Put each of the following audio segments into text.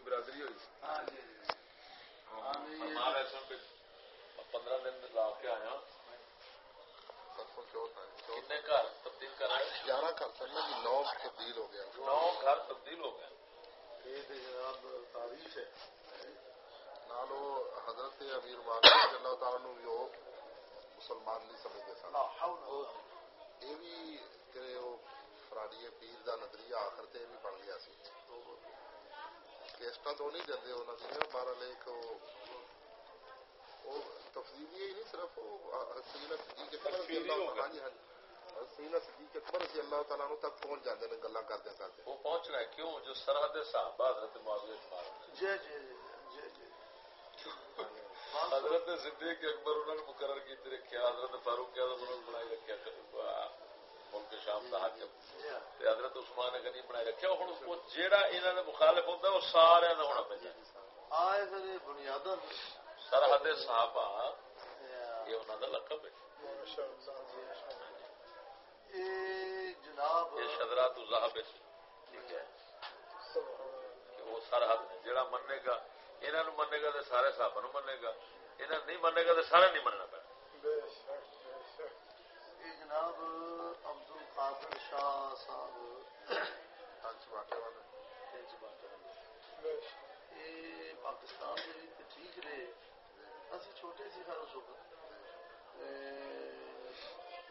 برادری ہوئی پندرہ دن لا کے آیا گھر تبدیل کر گیارہ گھر نو تبدیل ہو گیا۔ نو گھر تبدیل ہو گیا۔ جناب تاریخ ہے۔ نالو حضرت امیر مان اللہ تعالی نو مسلمان نہیں سمجھتے سن۔ یہ بھی تیرے وہ فرادی پیر دا نظریہ آخر تے بھی بن گیا سی۔ کیسٹا تو نہیں دے انہوں نے بارہ لے کے تفصیلی ہی نہیں صرف رضی اللہ ہاں جی ہاں جی۔ سینا صدیق اکبر رضی اللہ تعالیٰ تک پہنچ جاتے ہیں گلا کرتے کرتے وہ پہنچنا ہے کیوں؟ جو سرحد صحابہ حضرت معاویہ جی جی جی جی حضرت صدیق اکبر انہوں نے مقرر کی رکھا حضرت فاروق اعظم انہوں نے بنائی رکھا ملک شام کا حاکم حضرت عثمان نے نہیں بنائی رکھا ہوں جہاں انہوں نے مخالف ہوتا ہے وہ سارا ہونا پہ بنیاد سرحد صحابہ یہ انہوں کا لقب ہے۔ جناب یہ شدرات الزہب ٹھیک ہے؟ کہ وہ سرحد جڑا منے گا انہوں منے گا تو سارے صحابہ نو منے گا۔ انہوں نہیں منے گا تو سارے نہیں مننا پڑنا جناب عبد القادر شاہ صاحب۔ ہاں جی، ہاں جی، پاکستان ٹھیک رہے اسی چھوٹے سی خیر اس وقت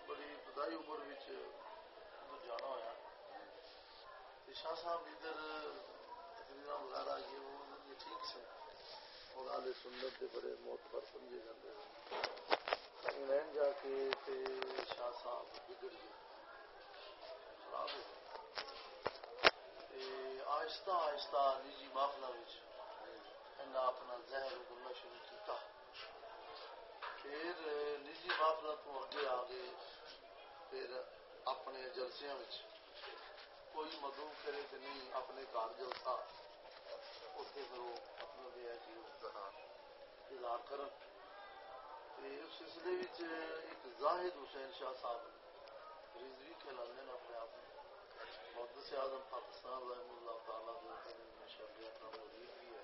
بڑی ابتدائی عمر جانا ہوا شاہ صاحب ادھر تقریر وغیرہ یہ وہ ٹھیک سے اور آلے سنت کے بڑے موت پر سمجھے جاتے ہیں۔ انگلینڈ جا کے تے شاہ صاحب بگڑ گئے۔ خراب ہو گئے۔ آہستہ آہستہ نجی مافلہ اپنا زہر اگلنا شروع کیا پھر نجی معاملہ تو اگے آگے پھر اپنے جلسیا کوئی مدعو کرے کہ نہیں، اپنے گھر جلسہ اتنے پھر وہ اپنا بھی ہے جی، کہ اظہار کر اس سلسلے ایک زاہد حسین شاہ صاحب رضوی کھلانے اپنے آپ محدود سے آزم پاکستان رحم اللہ تعالیٰ جو اپنا مرید بھی ہے۔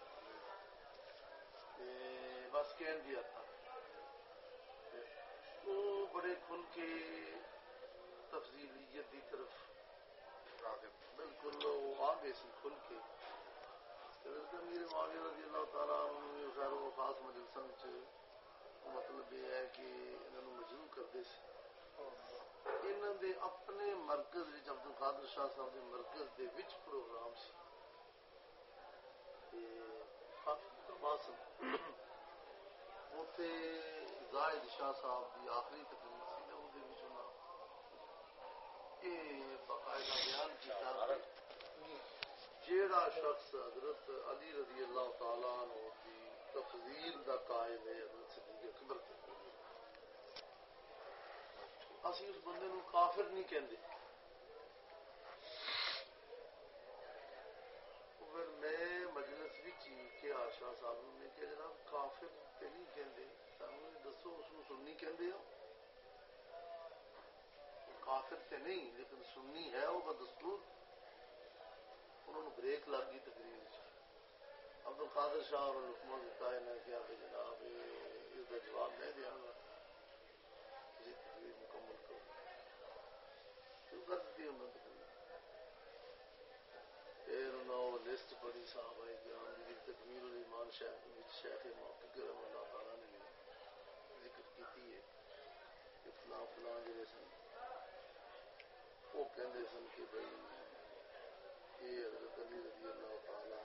بس کہہ دیا تھا۔ وہ بڑے کھل کے تفصیلیت کی طرف بالکل وہ آ گئے سی کھل کے میرے معاویہ رضی اللہ تعالیٰ خیر و خاص مجلسن مطلب یہ ہے کہ انہوں مجروع کرتے سی انہوں دے اپنے مرکز عبد القادر شاہ صاحب دے مرکز دے وچ پروگرام سی زاہد شاہ صاحب کی آخری تقریر کے باقاعدہ بیان کیا جیڑا شخص حضرت علی رضی اللہ تعالی کی تفضیل کا قائم ہے، حضرت صدیق اکبر کے اسی اس بندے نو کافر نہیں کہندے۔ پھر میں مجلس بھی کیا شاہ صاحب نے کہ جناب کافر تے نہیں کہندے۔ دسو اس سننی کہ کافر تے نہیں، لیکن سننی ہے، وہ دستور۔ انہوں نے بریک لگ گئی تقریر عبد القادر شاہ اور لکما دیتا ہے میں کیا کہ جناب اس کا جواب میں دیا گا۔ کسی تقریر مکمل کرو۔ شروع کر دیتی انہوں نے پھر انہوں نے لسٹ پڑھی صاحب آئی کہ تکمیل الایمان شیخ جی شیخ محقق رحمہ اللہ تعالیٰ نے ذکر کی ہے۔ فلاں فلاں جڑے سن وہ کہتے سن کہ بھائی یہ حضرت علی رضی اللہ تعالیٰ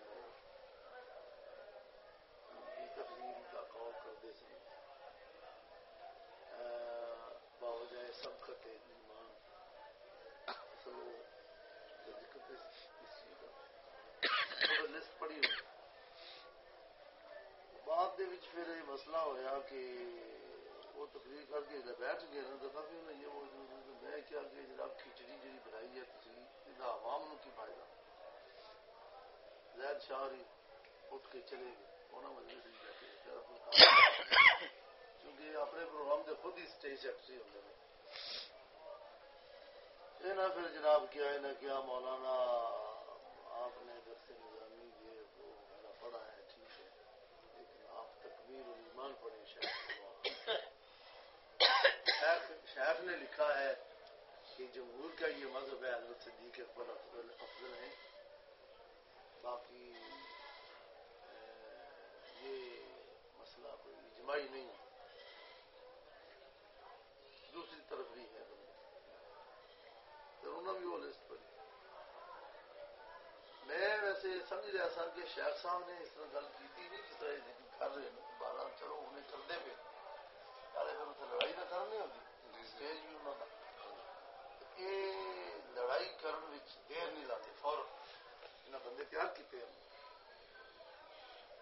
کا کرتے سن۔ باوجائے ایمان سو دقت کا۔ لسٹ ہوئی۔ بعد پھر یہ مسئلہ ہویا کہ وہ تقریر کر کے بیٹھ گئے نا، تو کافی یہ موجود میں کیا کہ جناب کھچڑی جی بنائی ہے تھی عوام نو کی فائدہ؟ زید شاہ اٹھ کے چلے گئے انہوں مجلس کیونکہ اپنے پروگرام کے خود ہی اسٹیج سیکٹری ہوتے ہیں یہ نہ پھر جناب کیا ہے، نہ کیا مولانا آپ نے درس نظامی یہ وہ میرا پڑھا ہے، ٹھیک ہے۔ لیکن آپ تکبیر ایمان پڑھے شیخ شیخ نے لکھا ہے کہ جمہور کا یہ مذہب ہے حضرت صدیق اکبر افضل ہے باقی یہ مسئلہ کوئی اجماعی نہیں دوسری طرف بھی ہے۔ انہوں نے بھی وہ لسٹ پڑھی میں ویسے سمجھ رہا سا کہ شیخ صاحب نے اس طرح گل کی نہیں جس طرح کر رہے ہیں۔ بارہ چلو انہیں کرتے پہ پہلے پھر لڑائی نہ کرنی ہوتی۔ اسٹیج بھی انہوں کا یہ لڑائی کرنے دیر نہیں لاتے فوراً انہیں بندے تیار کیتے ہیں۔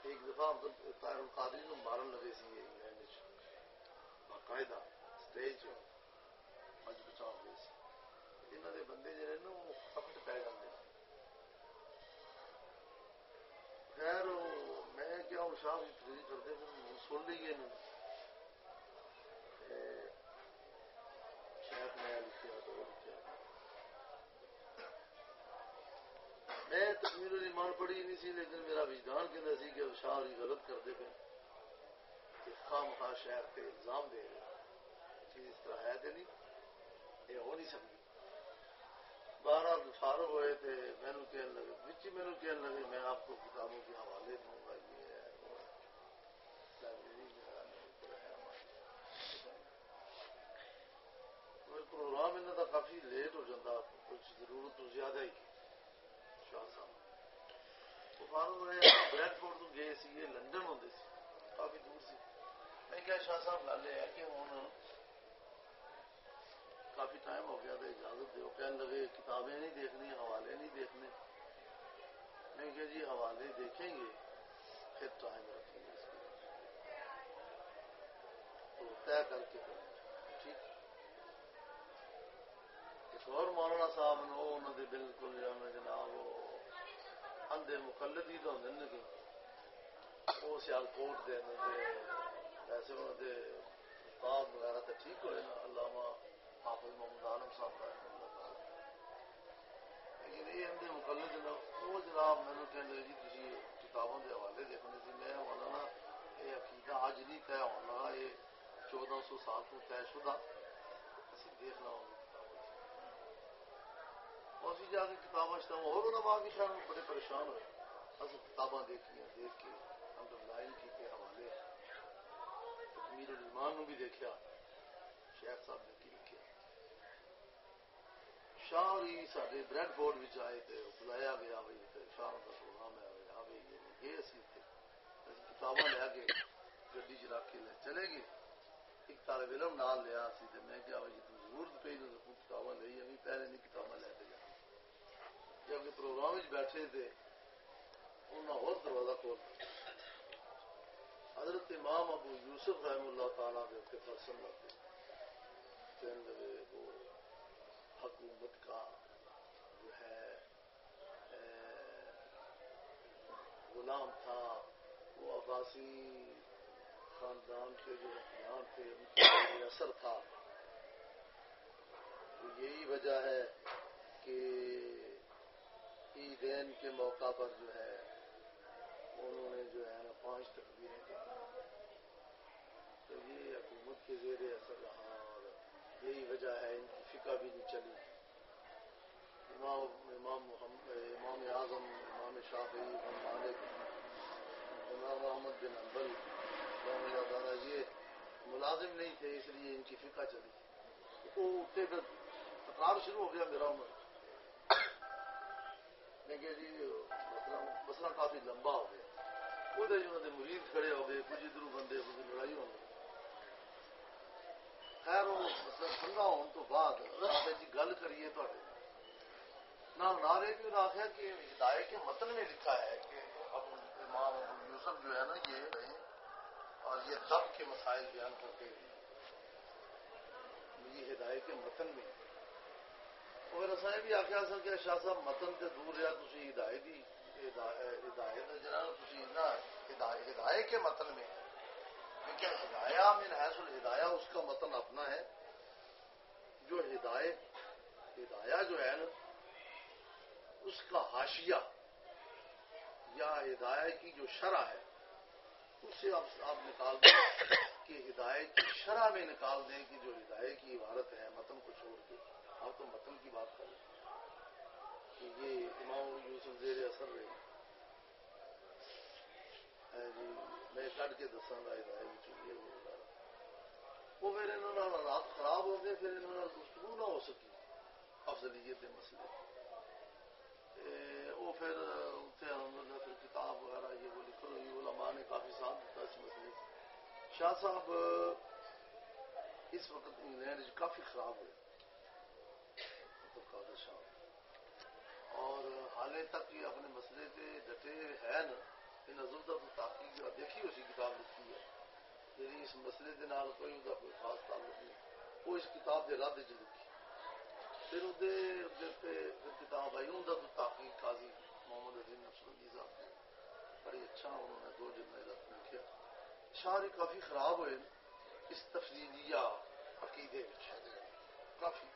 ایک دفعہ طاہر القادری نو مارن لگے سی انگلینڈ باقاعدہ اسٹیج مجھ بچاؤ گئے سی۔ انہوں دے بندے جڑے نا، وہ کپٹ پی جاتے خیر میں کیا ہوں، شاہ کی تقریر کرتے سن لیے شاید میں لکھا تو لکھا ایمان پڑھی نہیں سی، لیکن میرا وجدان کہنا سی کہ شاہ ہی غلط کرتے پے۔ خام خواہ شہر پہ الزام دے رہے چیز اس طرح ہے تو نہیں۔ یہ ہو نہیں سکتی۔ بارہ فارغ ہوئے تھے مینو کہنے لگے بچی مینو کہنے لگے، میں آپ کو کتابوں کے حوالے دوں گا، یہ ہے۔ پروگرام انہوں کا کافی لیٹ ہو جاتا کچھ ضرورت تو زیادہ ہی۔ شاہ صاحب وہ فارغ بریڈ فورڈ تو گئے سی کافی دور سی۔ میں کیا شاہ صاحب گل ہے کہ ہوں کافی ٹائم ہو گیا تو اجازت کہنے لگے، کتابیں نہیں دیکھنی، حوالے نہیں دیکھنے۔ میں جی حوالے دیکھیں گے، پھر ٹائم رکھیں گے اس تو طے کر کے ٹھیک۔ ایک اور مولانا صاحب نے انہوں نے بالکل جناب وہ اندھے مقلد ہی تو ہوں کہ وہ سیال کوٹ دے ویسے انہوں نے استاد وغیرہ تو ٹھیک ہوئے نا۔ علامہ حافظ محمد عالم صاحب کا لیکن یہ اندر مقلد نا، وہ جناب مینو کہ جی تھی کتابوں کے حوالے دیکھنے سے میں ہونا نا، یہ عقیدہ اج نہیں طے ہونا، یہ چودہ سو سال تو طے شدہ۔ اسی دیکھنا ہوگا اسی جا کے کتابیں شتاب اور علماء بھی خیال بڑے پریشان ہوئے۔ اصل کتاباں دیکھیاں دیکھ کے انڈر لائن کیتے حوالے امیر المان بھی دیکھا، شیخ صاحب نے کی لکھا۔ شاہ ہی سارے بریڈ بورڈ بھی آئے تھے بلایا گیا بھائی شاہ کا پروگرام ہے ہاں بھائی یہ اسی تھے کتاباں لے کے گڈی چ رکھ کے چلے گئے۔ ایک طالب علم نال لیا سی میں کیا بھائی جی، تم ضرورت پی تو کتاباں لے ابھی پہلے نہیں کتاباں لے کے جا پروگرام بیٹھے تھے انہیں اور دروازہ کھول حضرت امام ابو یوسف رحم اللہ تعالیٰ کے فصل لگتے کہنے وہ حکومت کا جو ہے غلام تھا، وہ عباسی خاندان کے جو حکمران تھے، ان کے اثر تھا۔ تو یہی وجہ ہے کہ عیدین کے موقع پر جو ہے، انہوں نے جو ہے نا پانچ تقبیریں کی تو یہ حکومت کے زیر اثر رہا اور یہی وجہ ہے، ان کی فقہ بھی نہیں چلی۔ امام امام محمد، امام اعظم، امام شافعی، امام مالک، امام محمد بن امبل دادا یہ ملازم نہیں تھے، اس لیے ان کی فقہ چلی۔ وہ اٹھے پھر تکرار شروع ہو گیا میرا عمر۔ میں کہ جی مسئلہ کافی لمبا ہو گیا۔ وہ جی مرید کھڑے ہو گئے کچھ ادھر بندے کچھ لڑائی ہو گئی خیر، وہ مطلب ٹھنڈا ہونے تو بعد جی گل کریے تے نعرے بھی انہوں نے آخیا کہ ہدایت کے متن میں لکھا ہے کہ اب امام یوسف جو ہے نا، یہ اور یہ دب کے مسائل بیان کرتے ہیں۔ یہ ہدایت کے متن میں۔ اور اصل بھی آخیا سر کہ شاہ صاحب متن سے دور رہا تھی ہدایت ہی ہدایت جناب ہدایت کے متن میں لیکن ہدایا میں حیث الہدایا اس کا متن اپنا ہے جو ہدایت ہدایا جو ہے نا اس کا حاشیہ یا ہدایت کی جو شرح ہے اس سے آپ نکال دیں کہ ہدایت کی شرح میں نکال دیں کہ جو ہدایت کی عبارت ہے متن کو چھوڑ کے آپ تو متن کی بات کریں کہ یہ امام یوسف زیر اثر رہے۔ جی میں کٹ کے دساگا ہدایت چاہیے وہ پھر انہوں نے رات خراب ہو گئے، پھر انہوں نے گفتگو نہ ہو سکی۔ افضلیت کے مسئلے۔ وہ پھر اتنے انہوں نے پھر کتاب وغیرہ یہ وہ لکھ رہی علماء نے کافی ساتھ دیتا اس مسئلے سے۔ شاہ صاحب، اس وقت انگلینڈ کافی خراب ہوئے قادر شاہ اور حالے تک یہ اپنے مسئلے سے ڈٹے ہے نا یہ نظر کا تو تحقیق دیکھی اسی کتاب لکھی ہے؟ یعنی اس مسئلے کے نال کوئی کوئی خاص تعلق نہیں۔ وہ اس کتاب کے رد چ لکھی۔ پھر کتاب آئی ان کا تحقیق قاضی محمد عظیم نفسندی صاحب نے بڑی اچھا انہوں نے دو جن لکھا شاعری کافی خراب ہوئے۔ اس تفصیلیہ عقیدے کافی۔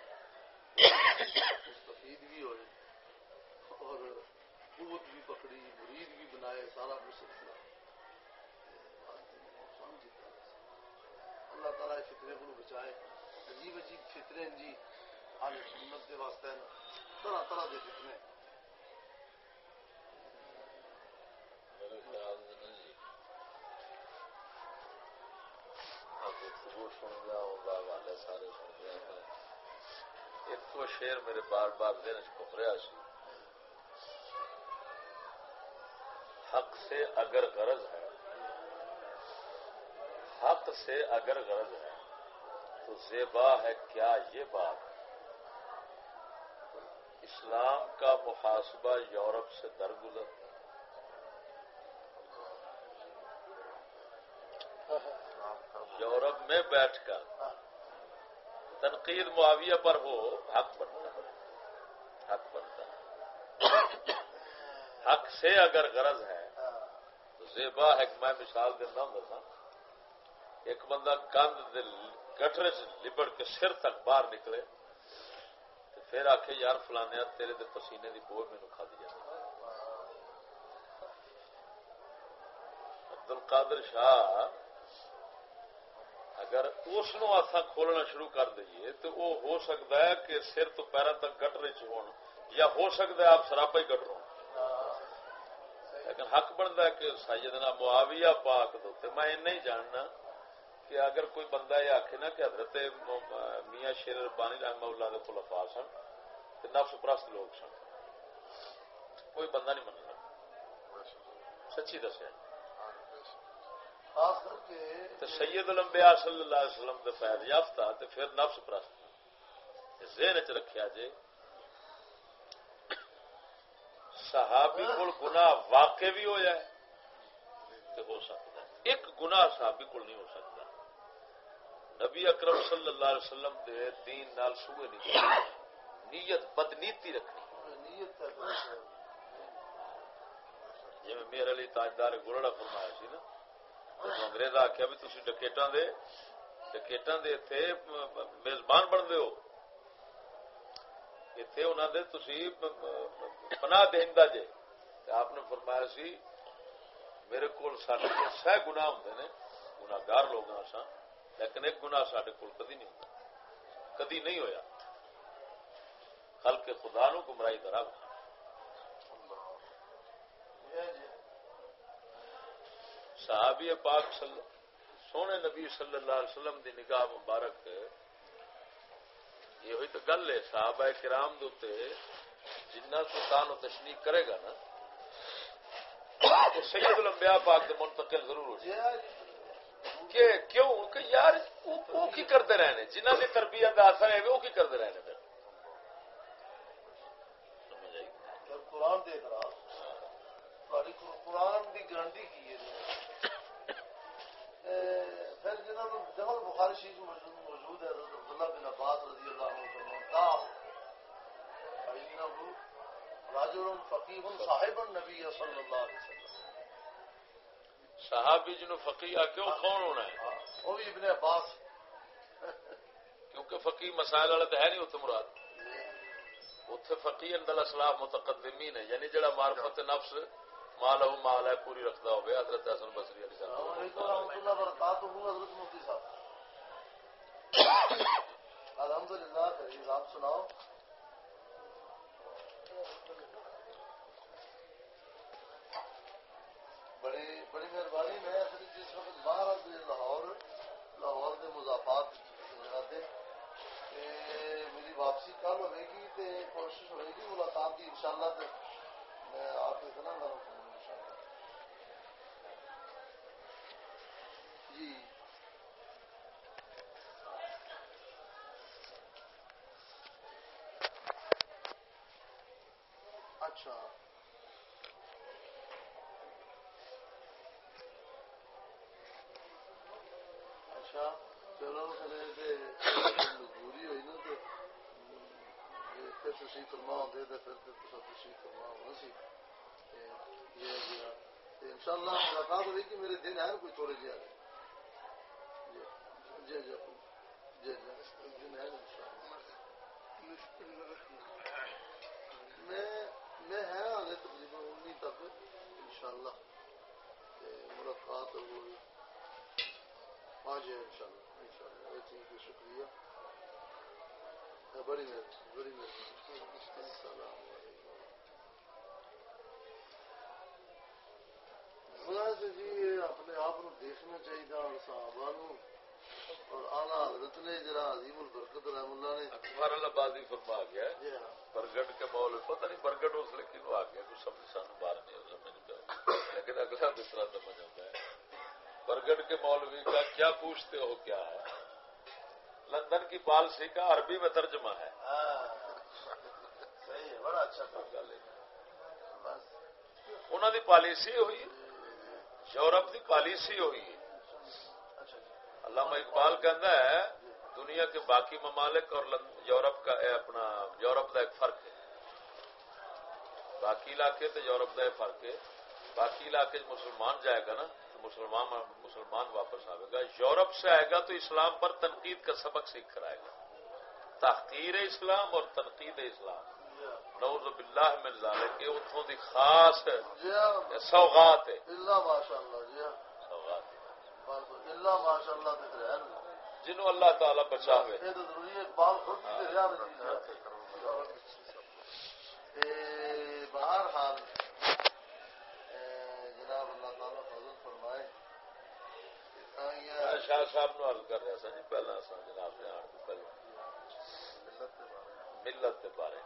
مستفید بھی ہوئے اور قوت بھی پکڑی، مرید بھی بنائے، سارا کچھ سلسلہ۔ اللہ تعالیٰ فطرے کو بچائے۔ عجیب عجیب فطرے جی آلے سنت کے واسطے طرح طرح کے فتنے سارے ایک تو شیر میرے بار بار دن چکریا سی۔ حق سے اگر غرض ہے، حق سے اگر غرض ہے، تو زیبا ہے کیا یہ بات؟ اسلام کا محاسبہ یورپ سے درگزر۔ یورپ میں بیٹھ کر۔ تنقید معاویہ پر ہو، حق بنتا ہے۔ حق بنتا ہے۔ حق سے اگر غرض ہے، تو زیبا ہے میں مثال دینا ہوں دسا ایک بندہ کند گٹر لبڑ کے سر تک باہر نکلے پھر آخ یار فلانے تیرے دے پسینے کی بوجھ مینو کھا دیا عبد القادر شاہ اگر اس کھولنا شروع کر دئیے، تو وہ ہو سکتا ہے کہ سر تو پیروں تک گٹر چ یا ہو سکتا ہے آپ سراپا ہی کٹ لیکن حق بنتا ہے کہ سیدنا معاویہ پاک دے میں نہیں جاننا کہ اگر کوئی بندہ یہ آخ نا کہ حضرت میاں شیر ربانی رحمہ اللہ کے خلفا سن تو نفس پرست لوگ سن۔ کوئی بندہ نہیں من سچی دسیا۔ سید الانبیاء صلی اللہ علیہ وسلم دے فیض یافتہ تے پھر نفس پرست ذہن چ رکھیا جے صحابی کو گناہ واقع بھی ہو جائے تو ہو سکتا ہے۔ ایک گناہ صحابی کو نہیں ہو سکتا۔ نبی اکرم صلی اللہ علیہ وسلم دے دین نال سوئے نہیں۔ نیت بدنیتی رکھنی۔ جی میرے لیے تاجدار گولڑا فرمایا سی نا انگریز آخیا بھی تھی ڈکیٹا دے ڈکیٹا دے اتنے میزبان بنتے ہو اتنے انہوں نے تھی پناہ دہندہ جے آپ نے فرمایا سی میرے کو سہ گنا ہوں نے گناگار لوگ سن لیکن ایک گنا سڈے کول کدی نہیں ہوتا کدی نہیں ہویا خل کے خدا نو گمراہی درا صحابی پاک صل... سونے نبی صلی اللہ علیہ وسلم دی نگاہ مبارک. یہ ہوئی تو گل ہے، صحابہ کرام دے جنہ سلطان و تشنی کرے گا نا، تو سید الانبیاء پاک دے منتقل ضرور ہو جائے۔ کہ کیوں؟ کہ یار، وہ کی کرتے رہنے؟ جنہ کی تربیت کا اثر ہے، وہ کی کرتے رہنے پھر؟ قرآن دیکھ رہا قرآن کی گارنٹی کی ہے۔ پھر جنہوں جہاں بخاری شریف موجود ہے عبداللہ بن عباس رضی اللہ عنہ صاحب النبی صلی اللہ علیہ وسلم۔ صحابی جنو فقیہ کیوں کون ہونا ہے؟ ہاں، وہ بھی ابن عباس۔ کیونکہ فقی مسائل والا تو ہے نہیں اتنے مراد۔ اتنے فقی اندل اسلاف متقدمین ہے یعنی جڑا معرفت نفس مال ہو مال ہے پوری رکھتا ہو حضرت حسن بصری علی صاحب حضرت مفتی صاحب. الحمد للہ آپ سناؤ. بڑی بڑی مہربانی، میں اصل جس وقت باہر لاہور لاہور کے مضافات میری واپسی کل ہوئے گی کوشش ہوئے گی، ملاقات کی ان شاء اللہ میں آپ کے سنا گا جی اچھا اچھا چلو مجبوری ہوئی نا تو تھی فرما ہوتے تو پھر تھی فرما ہونا سی ان شاء اللہ ملاقات ہوئی کہ میرے دن ہے کوئی تھوڑے جہاں جی جی جی جی دن ہے میں ہے آگے تقریباً انی تک ان شاء اللہ ملاقات ہوئی ہاں جی ان شاء اللہ ان شاء اللہ شکریہ بڑی بڑی مہربانی السلام علیکم جی اپنے آپ دیکھنا چاہیے اور صحابہ اور حضرت نے جرا عظیم البرکت رحم اللہ نے اخبار آبادی فرما گیا۔ برگٹ کے مول پتہ نہیں برگٹ اس لیے کیوں آ گیا؟ کچھ سمجھ سان باہر نہیں ہو سمجھ لیکن اگلا دوسرا سمجھ آتا ہے۔ برگڑ کے مولوی کا کیا پوچھتے ہو کیا ہے؟ لندن کی پالسی کا عربی میں ترجمہ ہے۔ بڑا اچھا انہوں کی پالیسی ہوئی یورپ کی پالیسی ہوئی۔ علامہ اقبال کہتا ہے دنیا کے باقی ممالک اور یورپ کا اپنا یورپ کا ایک فرق ہے۔ باقی علاقے تو یورپ کا ایک فرق ہے۔ باقی علاقے مسلمان جائے گا نا مسلمان مسلمان واپس آئے گا یورپ سے آئے گا تو اسلام پر تنقید کا سبق سیکھ کر آئے گا۔ تحقیر اسلام اور تنقید اسلام۔ نوز باللہ میں ظاہر کہ اتوں کی خاص سوغات ہے۔ جنہوں اللہ تعالی بچا باہر شاہ صاحب نو حل کر رہا سا جی پہلا سا جناب نے آن پہلے ملت کے بارے۔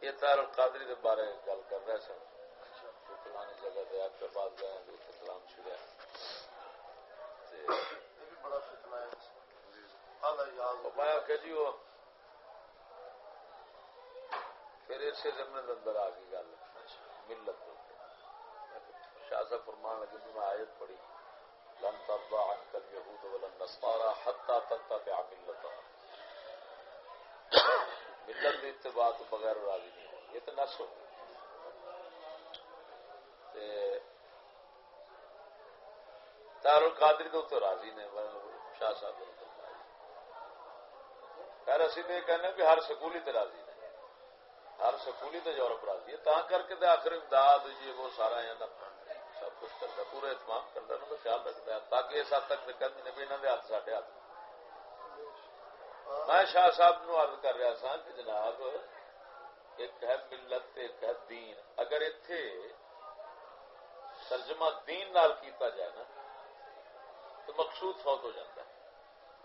یہ تار قادری کے بارے گل کر رہے سن۔ پرانی جگہ پہ آپ کے پاس گئے کلام چھڑیا میں کہ جی وہ پھر اسی زمین اندر آ گئی گل۔ ملت شاہ صاحب فرمان لگے بھی میں آیت پڑھی۔ لن ترضى عنك اليهود ولا النصارى حتى تتبع ملتهم۔ ملت کے اتباع تو بغیر راضی نہیں ہو یہ تو نس ہو دار القادری تو تو راضی نے شاہ صاحب خیر، اسی تو یہ کہنے کہ ہر سکولی تو راضی نے ہر سکولی تو یورپ راضی ہے۔ تا کر کے آخر امداد، یہ وہ سارا یہاں سب کچھ کرتا پورا اہتمام کرتا نا تو خیال رکھتا ہے۔ تاکہ اس حد تک کہتے ہیں بھی انہوں نے ہاتھ ساڈے ہاتھ۔ میں شاہ صاحب نو عرض کر رہا سا کہ جناب، ایک ہے ملت ایک ہے دین۔ اگر اتے ترجمہ دین نال کیتا جائے نا، تو مقصود فوت ہو جاتا ہے۔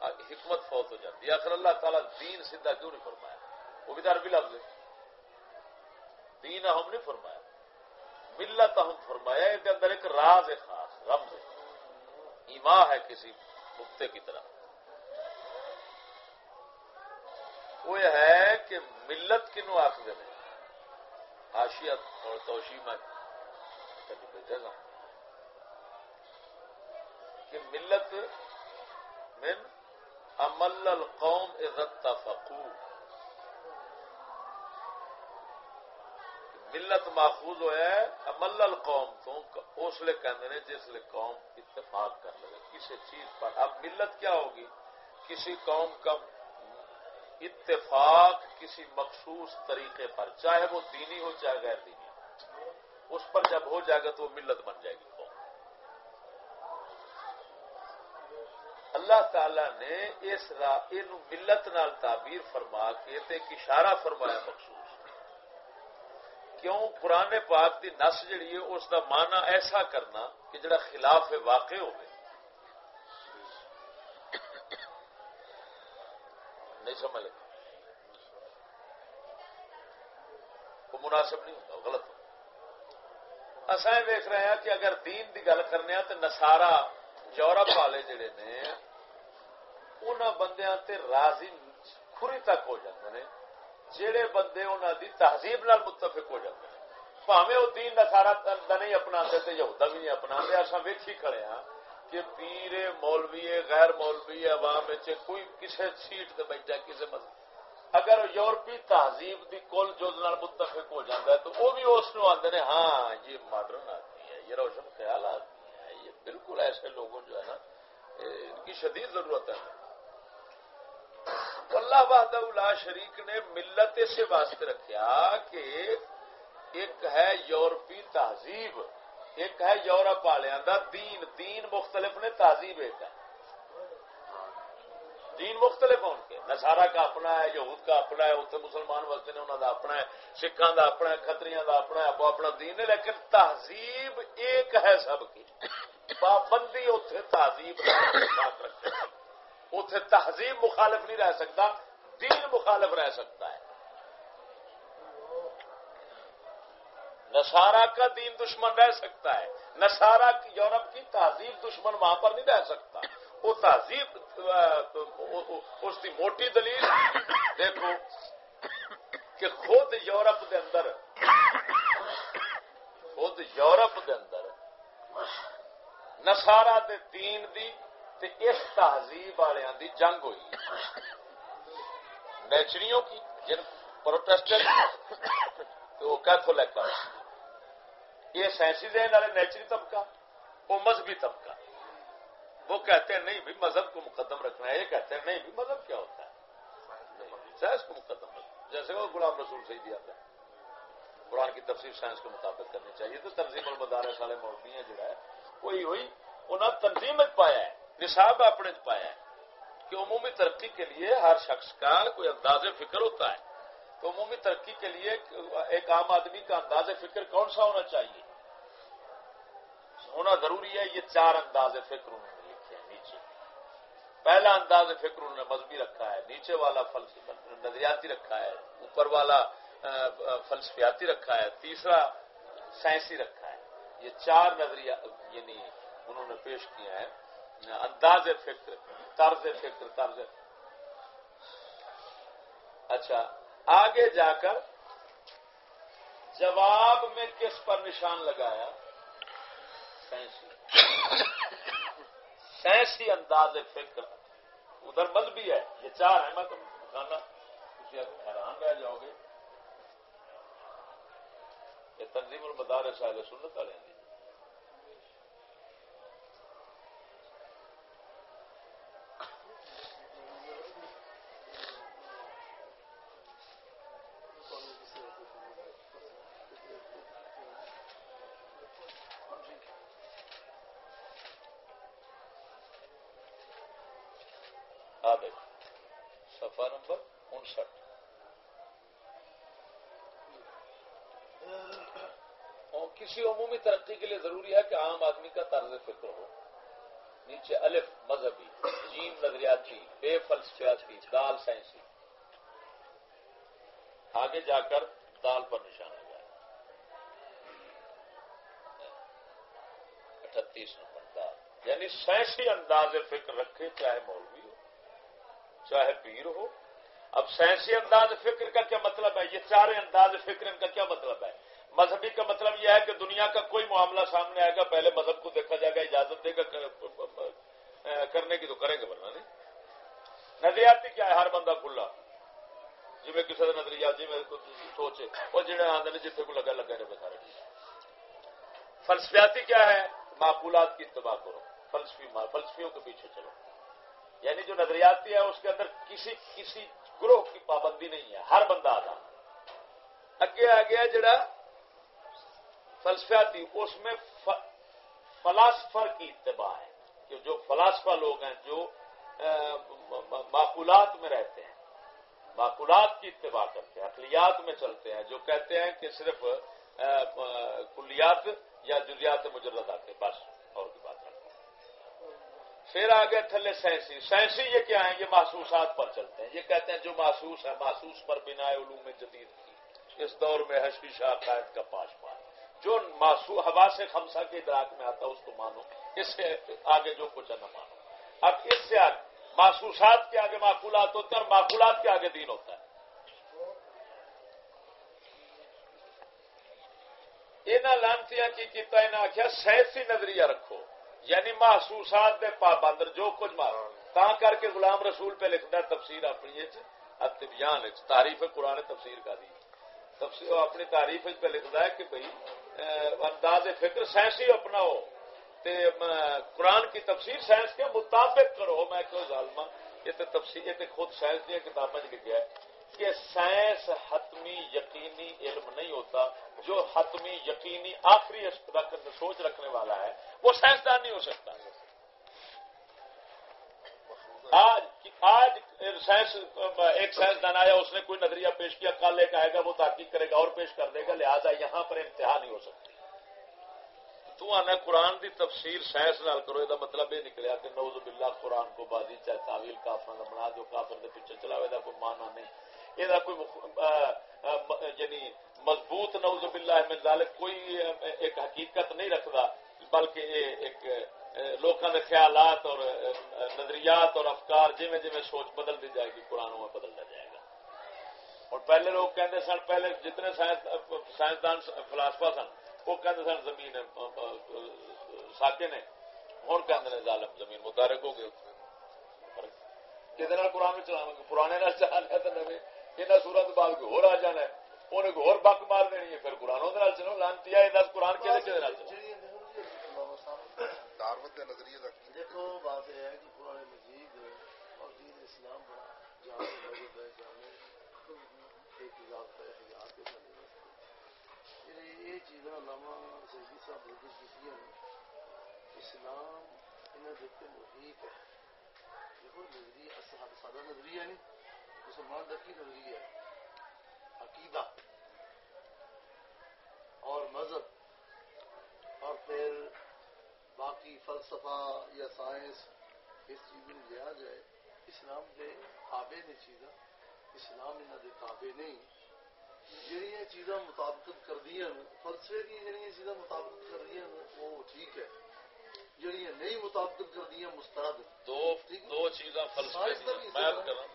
حکمت فوت ہو جاتی ہے۔ آخر اللہ تعالیٰ دین سیدھا کیوں نہیں فرمایا؟ وہ بھی بھی لفظ ہے۔ دین ہم نہیں فرمایا۔ ملت ہم فرمایا اس کے اندر ایک راز ہے خاص رمز ہے۔ ایما ہے کسی نقطے کی طرح۔ وہ یہ ہے کہ ملت کنو آخر آشیت اور توشی میں کہ ملت من عمل القوم عزت فقو ملت ماخوذ ہوا ہے عمل القوم، تو اس لیے کہتے جس لیے قوم اتفاق کر لگے۔ کسی چیز پر۔ اب ملت کیا ہوگی؟ کسی قوم کا اتفاق کسی مخصوص طریقے پر، چاہے وہ دینی ہو، چاہے غیر دینی ہو۔ اس پر جب ہو جائے گا تو وہ ملت بن جائے گی۔ قوم اللہ تعالی نے اس ملت نال تعبیر فرما کے اشارہ فرمایا مخصوص۔ کیوں قرآن پاک دی نس جڑی ہے، اس دا معنی ایسا کرنا کہ جڑا خلاف واقع ہو نہیں سمجھ لگا وہ مناسب نہیں ہوتا، غلط ہوتا۔ اصا یہ دیکھ رہے ہیں کہ اگر دین دی گل کرنے تو نسارا یورپ والے جڑے نے ان بندیاں تے راضی خوری تک ہو جاتے ہیں جہے بندے انہوں دی تہذیب نال متفق ہو جاتے ہیں۔ پاوے وہ دین نسارا نہیں اپنا یہودا بھی نہیں اپنا اصا ویکھی کھڑے ہاں کہ پیر مولوی غیر مولوی عوام کوئی کسی سیٹ سے بیٹھا کسی مذہب۔ اگر یورپی تہذیب دی کل جو متفق ہو جاتا ہے تو وہ بھی اس کو آتے ہیں ہاں یہ ماڈرن آدمی ہے، یہ روشن خیال آدمی ہے، یہ بالکل ایسے لوگوں جو ہے نا ان کی شدید ضرورت ہے۔ اللہ بہاد شریک نے ملت سے واسطے رکھا کہ ایک ہے یورپی تہذیب، ایک ہے یورپ والوں کا دین۔ دین مختلف نے تہذیب ایک ہے۔ دین مختلف ان کے۔ نسارا کا اپنا ہے، یہود کا اپنا ہے اتنے مسلمان وقت نے انہوں کا اپنا ہے سکھان کا اپنا ہے کتری کا اپنا ہے وہ اپنا دین ہے، لیکن تہذیب ایک ہے سب کی۔ پابندی اتنے تہذیب رکھتے اتنے تہذیب مخالف نہیں رہ سکتا، دین مخالف رہ سکتا ہے۔ نسارا کا دین دشمن رہ سکتا ہے نسارا یورپ کی تہذیب دشمن وہاں پر نہیں رہ سکتا۔ وہ تہذیب اس کی موٹی دلیل، دیکھو کہ خود یورپ دے اندر، خود یورپ دے اندر نسارا دے دین دی تے اس تہذیب والوں دی جنگ ہوئی۔ نیچریوں کی جن پروٹیسٹر وہ کیتھولک یہ سائنسی ذہن والے نیچری طبقہ، وہ مذہبی طبقہ۔ وہ کہتے ہیں نہیں بھی مذہب کو مقدم رکھنا ہے، یہ کہتے ہیں نہیں بھی مذہب کیا ہوتا ہے؟ سائنس کو مقدم رکھنا جیسے وہ غلام رسول صحیح دیا تھا قرآن کی تفصیل سائنس کے مطابق کرنی چاہیے۔ تو تنظیم المدارس والے مولوی ہیں، جڑا ہے۔ وہی ہوئی انہوں نے تنظیم پایا ہے۔ نصاب اپنے پایا ہے کہ عمومی ترقی کے لیے ہر شخص کا کوئی انداز فکر ہوتا ہے۔ تو عمومی ترقی کے لیے ایک عام آدمی کا انداز فکر کون سا ہونا چاہیے؟ ہونا ضروری ہے، یہ چار انداز فکر انہوں نے لکھے ہیں نیچے۔ پہلا انداز فکر انہوں نے مذہبی رکھا ہے، نیچے والا نظریاتی رکھا ہے، اوپر والا فلسفیاتی رکھا ہے، تیسرا سائنسی رکھا ہے۔ یہ چار نظریہ یعنی انہوں نے پیش کیا ہے انداز فکر، طرز فکر، طرز اچھا آگے جا کر جواب میں کس پر نشان لگایا؟ سائنسی۔ سائنسی انداز فکر۔ ادھر مذہبی ہے، یہ چار ہے میں تم کھانا حیران رہ جاؤ گے۔ یہ تنظیم المدارس اہل سنت والے ہیں۔ لیے ضروری ہے کہ عام آدمی کا طرز فکر ہو۔ نیچے الف مذہبی جیم نظریاتی، بے فلسفیاتی دال سائنسی۔ آگے جا کر دال پر نشان ہو جائے۔ اٹھتیس نمبر دال۔ یعنی سائنسی انداز فکر رکھے، چاہے مولوی ہو، چاہے پیر ہو۔ اب سائنسی انداز فکر کا کیا مطلب ہے؟ یہ چارے انداز فکر ان کا کیا مطلب ہے؟ مذہبی کا مطلب یہ ہے کہ دنیا کا کوئی معاملہ سامنے آئے گا، پہلے مذہب کو دیکھا جائے گا، اجازت دے گا کرنے کی تو کریں گے ورنہ نہیں۔ نظریاتی کیا ہے؟ ہر بندہ کھلا۔ جی میں کسی نظریات جی میں سوچے۔ وہ جڑے آدھے جتنے کو لگا لگا رہے سارے فلسفیاتی کیا ہے؟ معقولات کی اتباع کرو۔ فلسفی، فلسفیوں کے پیچھے چلو۔ یعنی جو نظریاتی ہے اس کے اندر کسی کسی گروہ کی پابندی نہیں ہے۔ ہر بندہ آتا اگے آ گیا جڑا فلسفیاتی اس میں فلاسفر کی اتباع ہے کہ جو فلاسفہ لوگ ہیں، جو معقولات میں رہتے ہیں، معقولات کی اتباع کرتے ہیں اقلیات میں چلتے ہیں، جو کہتے ہیں کہ صرف کلیات یا جزیات مجرد آتے بس، اور کی بات رکھتے پھر آگے تھلے سائنسی سائنسی یہ کیا ہے یہ محسوسات پر چلتے ہیں۔ یہ کہتے ہیں جو محسوس ہے، محسوس پر بنا علوم جدید کی۔ اس دور میں حشیشہ قائد کا پاش پاش جو ماسو ہوا سے خمسا کے ادراک میں آتا، اس کو مانو۔ اس سے آگے جو کچھ ہے نہ مانو۔ اب اس سے آگے ماسوسات کے آگے معقولات ہوتے ہیں اور معقولات کے آگے دین ہوتا ہے۔ انہیں لانتیاں کی کیتا انہیں آخیا سائنسی نظریہ رکھو۔ یعنی محسوسات دے پابند جو کچھ مارو۔ تا کر کے غلام رسول پہ لکھتا ہے، تفسیر اپنی بیان تعریف قرآن تفسیر کا دی۔ تفسیر، اپنی تعریف پہ لکھتا ہے کہ بھائی انداز فکر سائنسی اپناؤ قرآن کی تفسیر سائنس کے مطابق کرو، میں کیوں ظالمہ ہاں۔ یہ تو تفسیر، یہ خود سائنس دیا کتابیں جی لکھا ہے کہ سائنس حتمی یقینی علم نہیں ہوتا، جو حتمی یقینی آخری سوچ رکھنے والا ہے، وہ سائنسدان نہیں ہو سکتا۔ آج آج سائنس ایک سائنسدان آیا، اس نے کوئی نظریہ پیش کیا، کل ایک آئے گا، وہ تحقیق کرے گا، اور پیش کر دے گا، لہذا یہاں پر انتہا نہیں ہو سکتی۔ تو آنا، قرآن دی تفسیر سائنس نال کرو، یہ مطلب یہ نکلیا کہ نوز باللہ قرآن کو بازی چاہے تعویل کافر کا بنا دو کافر کے پیچھے چلاو یہ کوئی مانا نہیں۔ یہ کوئی یعنی مضبوط نوز باللہ من ذالک، کوئی ایک حقیقت نہیں رکھتا بلکہ یہ ایک لوگوں کے خیالات اور نظریات اور افکار جی میں جی میں سوچ بدل دی جائے گی، قرآن میں بدلتا جائے گا۔ اور پہلے لوگ کہتے سن، پہلے جتنے سائنسدان، فلاسفہ سن، وہ کہتے سن زمین ساکے نے ہوں کہ ظالم زمین متارک ہو گئے۔ کہ قرآن میں چلاو گے، پرانے نہ چلا تو نویں۔ یہاں سورت بعد کوئی ہو جانا ہے انہیں کوئی اور بک مار دینی ہے، پھر قرآن وہ چلو، لانتی ہے قرآن کے چلو دعوت نظریے دیکھو، بات یہ ہے کہ پرانے مجید اور دین اسلام بڑا جامع موجود ہے جامع ایک ضابطہ حیات کے بنے یعنی یہ چیزاں علامہ سیدی صاحب بلکہ کسی اسلام انہیں دیکھتے محیط ہے۔ دیکھو، نظریہ سادہ نظریہ نہیں مسلمان کا کی نظریہ ہے؟ عقیدہ۔ اور مذہب۔ اور پھر باقی فلسفہ یا سائنس اس چیز میں لیا جائے اسلام کے تابے نے چیزاں اسلام انہوں کے تابے نہیں۔ جہاں چیزاں مطابقت کر دیا فلسفے کی جہاں چیزاں مطابقت کر دیا وہ ٹھیک ہے۔ جہاں نہیں مطابقت کر دیا مسترد دو دو چیزاں فلسفے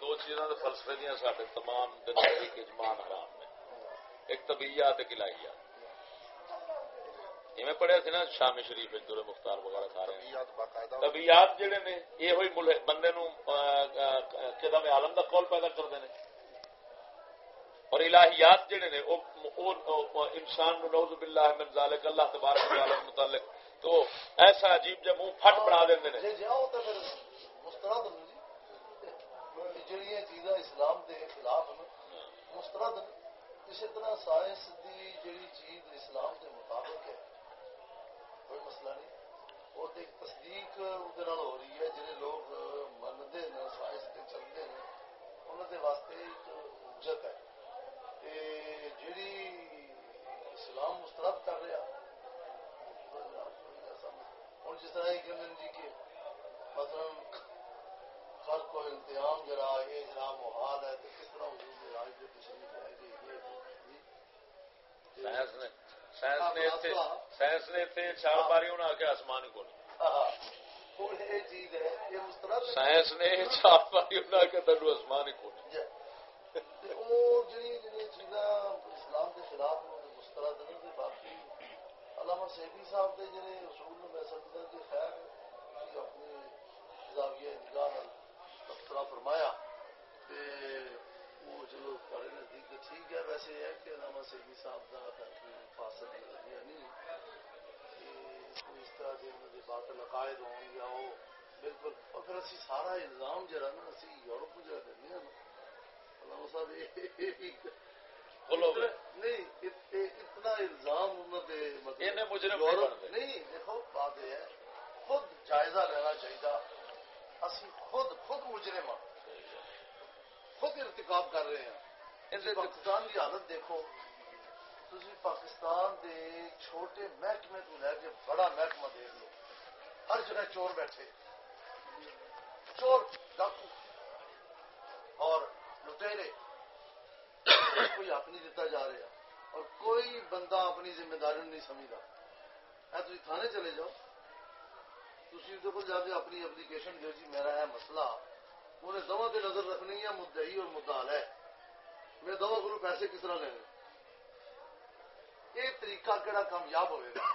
دو چیزاں فلسفے دیا سارے تمام اجمان حرام میں ایک طبیعت ایک الہیات۔ میں پڑھیا سی نا شامی شریف دور مختار وغیرہ سارے۔ طبیعت جہے نے یہ ہوئی بندے نو قدم عالم دا قول پیدا کرتے ہیں اور الہیات جہے نے انسان نو نوز باللہ من ذالک اللہ تبارک و تعالی متعلق۔ تو ایسا عجیب جب منہ پھٹ بنا دیں جڑیاں چیزاں اسلام دے خلاف مسترد اسی طرح سائنس دی جڑی چیز اسلام کے مطابق ہے۔ کوئی مسئلہ نہیں۔ وہ ایک تصدیق ہو رہی ہے جہے لوگ منتے ہیں سائنس کے چلتے ہیں انہوں کے واسطے ایک اجت ہے۔ جیڑی اسلام مسترد کر رہا ہوں جس طرح ہی گندن جی کے مثلا خلق کو انتظام جرا یہ جناب محال ہے تو کس طرح حضور راج کے تشریف ہے جی یہ سائنس نے اتنے چار باری ہونا کہ آسمان کو سائنس نے چار باری ہونا کہ تلو آسمان کو اسلام کے خلاف مسترد نہیں باقی علامہ سیبی صاحب کے جڑے اصول میں سمجھتا کہ خیر اپنی زاویہ نگاہ تبصرہ فرمایا وہ چلو پڑھے نزدیک ٹھیک ہے ویسے ہے کہ علامہ سیبی صاحب کا فاصل نہیں اس طرح کے باطل عقائد ہوں یا وہ بالکل پھر اسی سارا الزام جرا نا اسی یورپ جرا ہیں علامہ صاحب نہیں اتنا الزام مطلب نہیں دیکھو بات یہ ہے خود جائزہ لینا چاہیے اسی خود خود مجرم خود ارتکاب کر رہے ہیں۔ پاکستان کی حالت دیکھو۔ تھی پاکستان دے چھوٹے محکمے کو لے کے بڑا محکمہ دیکھ لو۔ ہر جگہ چور بیٹھے۔ چور ڈاکو۔ اور لٹیرے۔ کوئی اپنی دیتا جا رہا۔ اور کوئی بندہ اپنی ذمہ داری نہیں سمجھتا۔ ہے تھی تھانے چلے جاؤ۔ تھی کو جا کے اپنی اپلیکیشن دو جی میرا ہے مسئلہ، انہیں دونوں کی نظر رکھنی ہے، مدعی اور مدعا ہے میں دونوں کو پیسے کس طرح لینے؟ یہ طریقہ کہڑا کامیاب ہوئے گا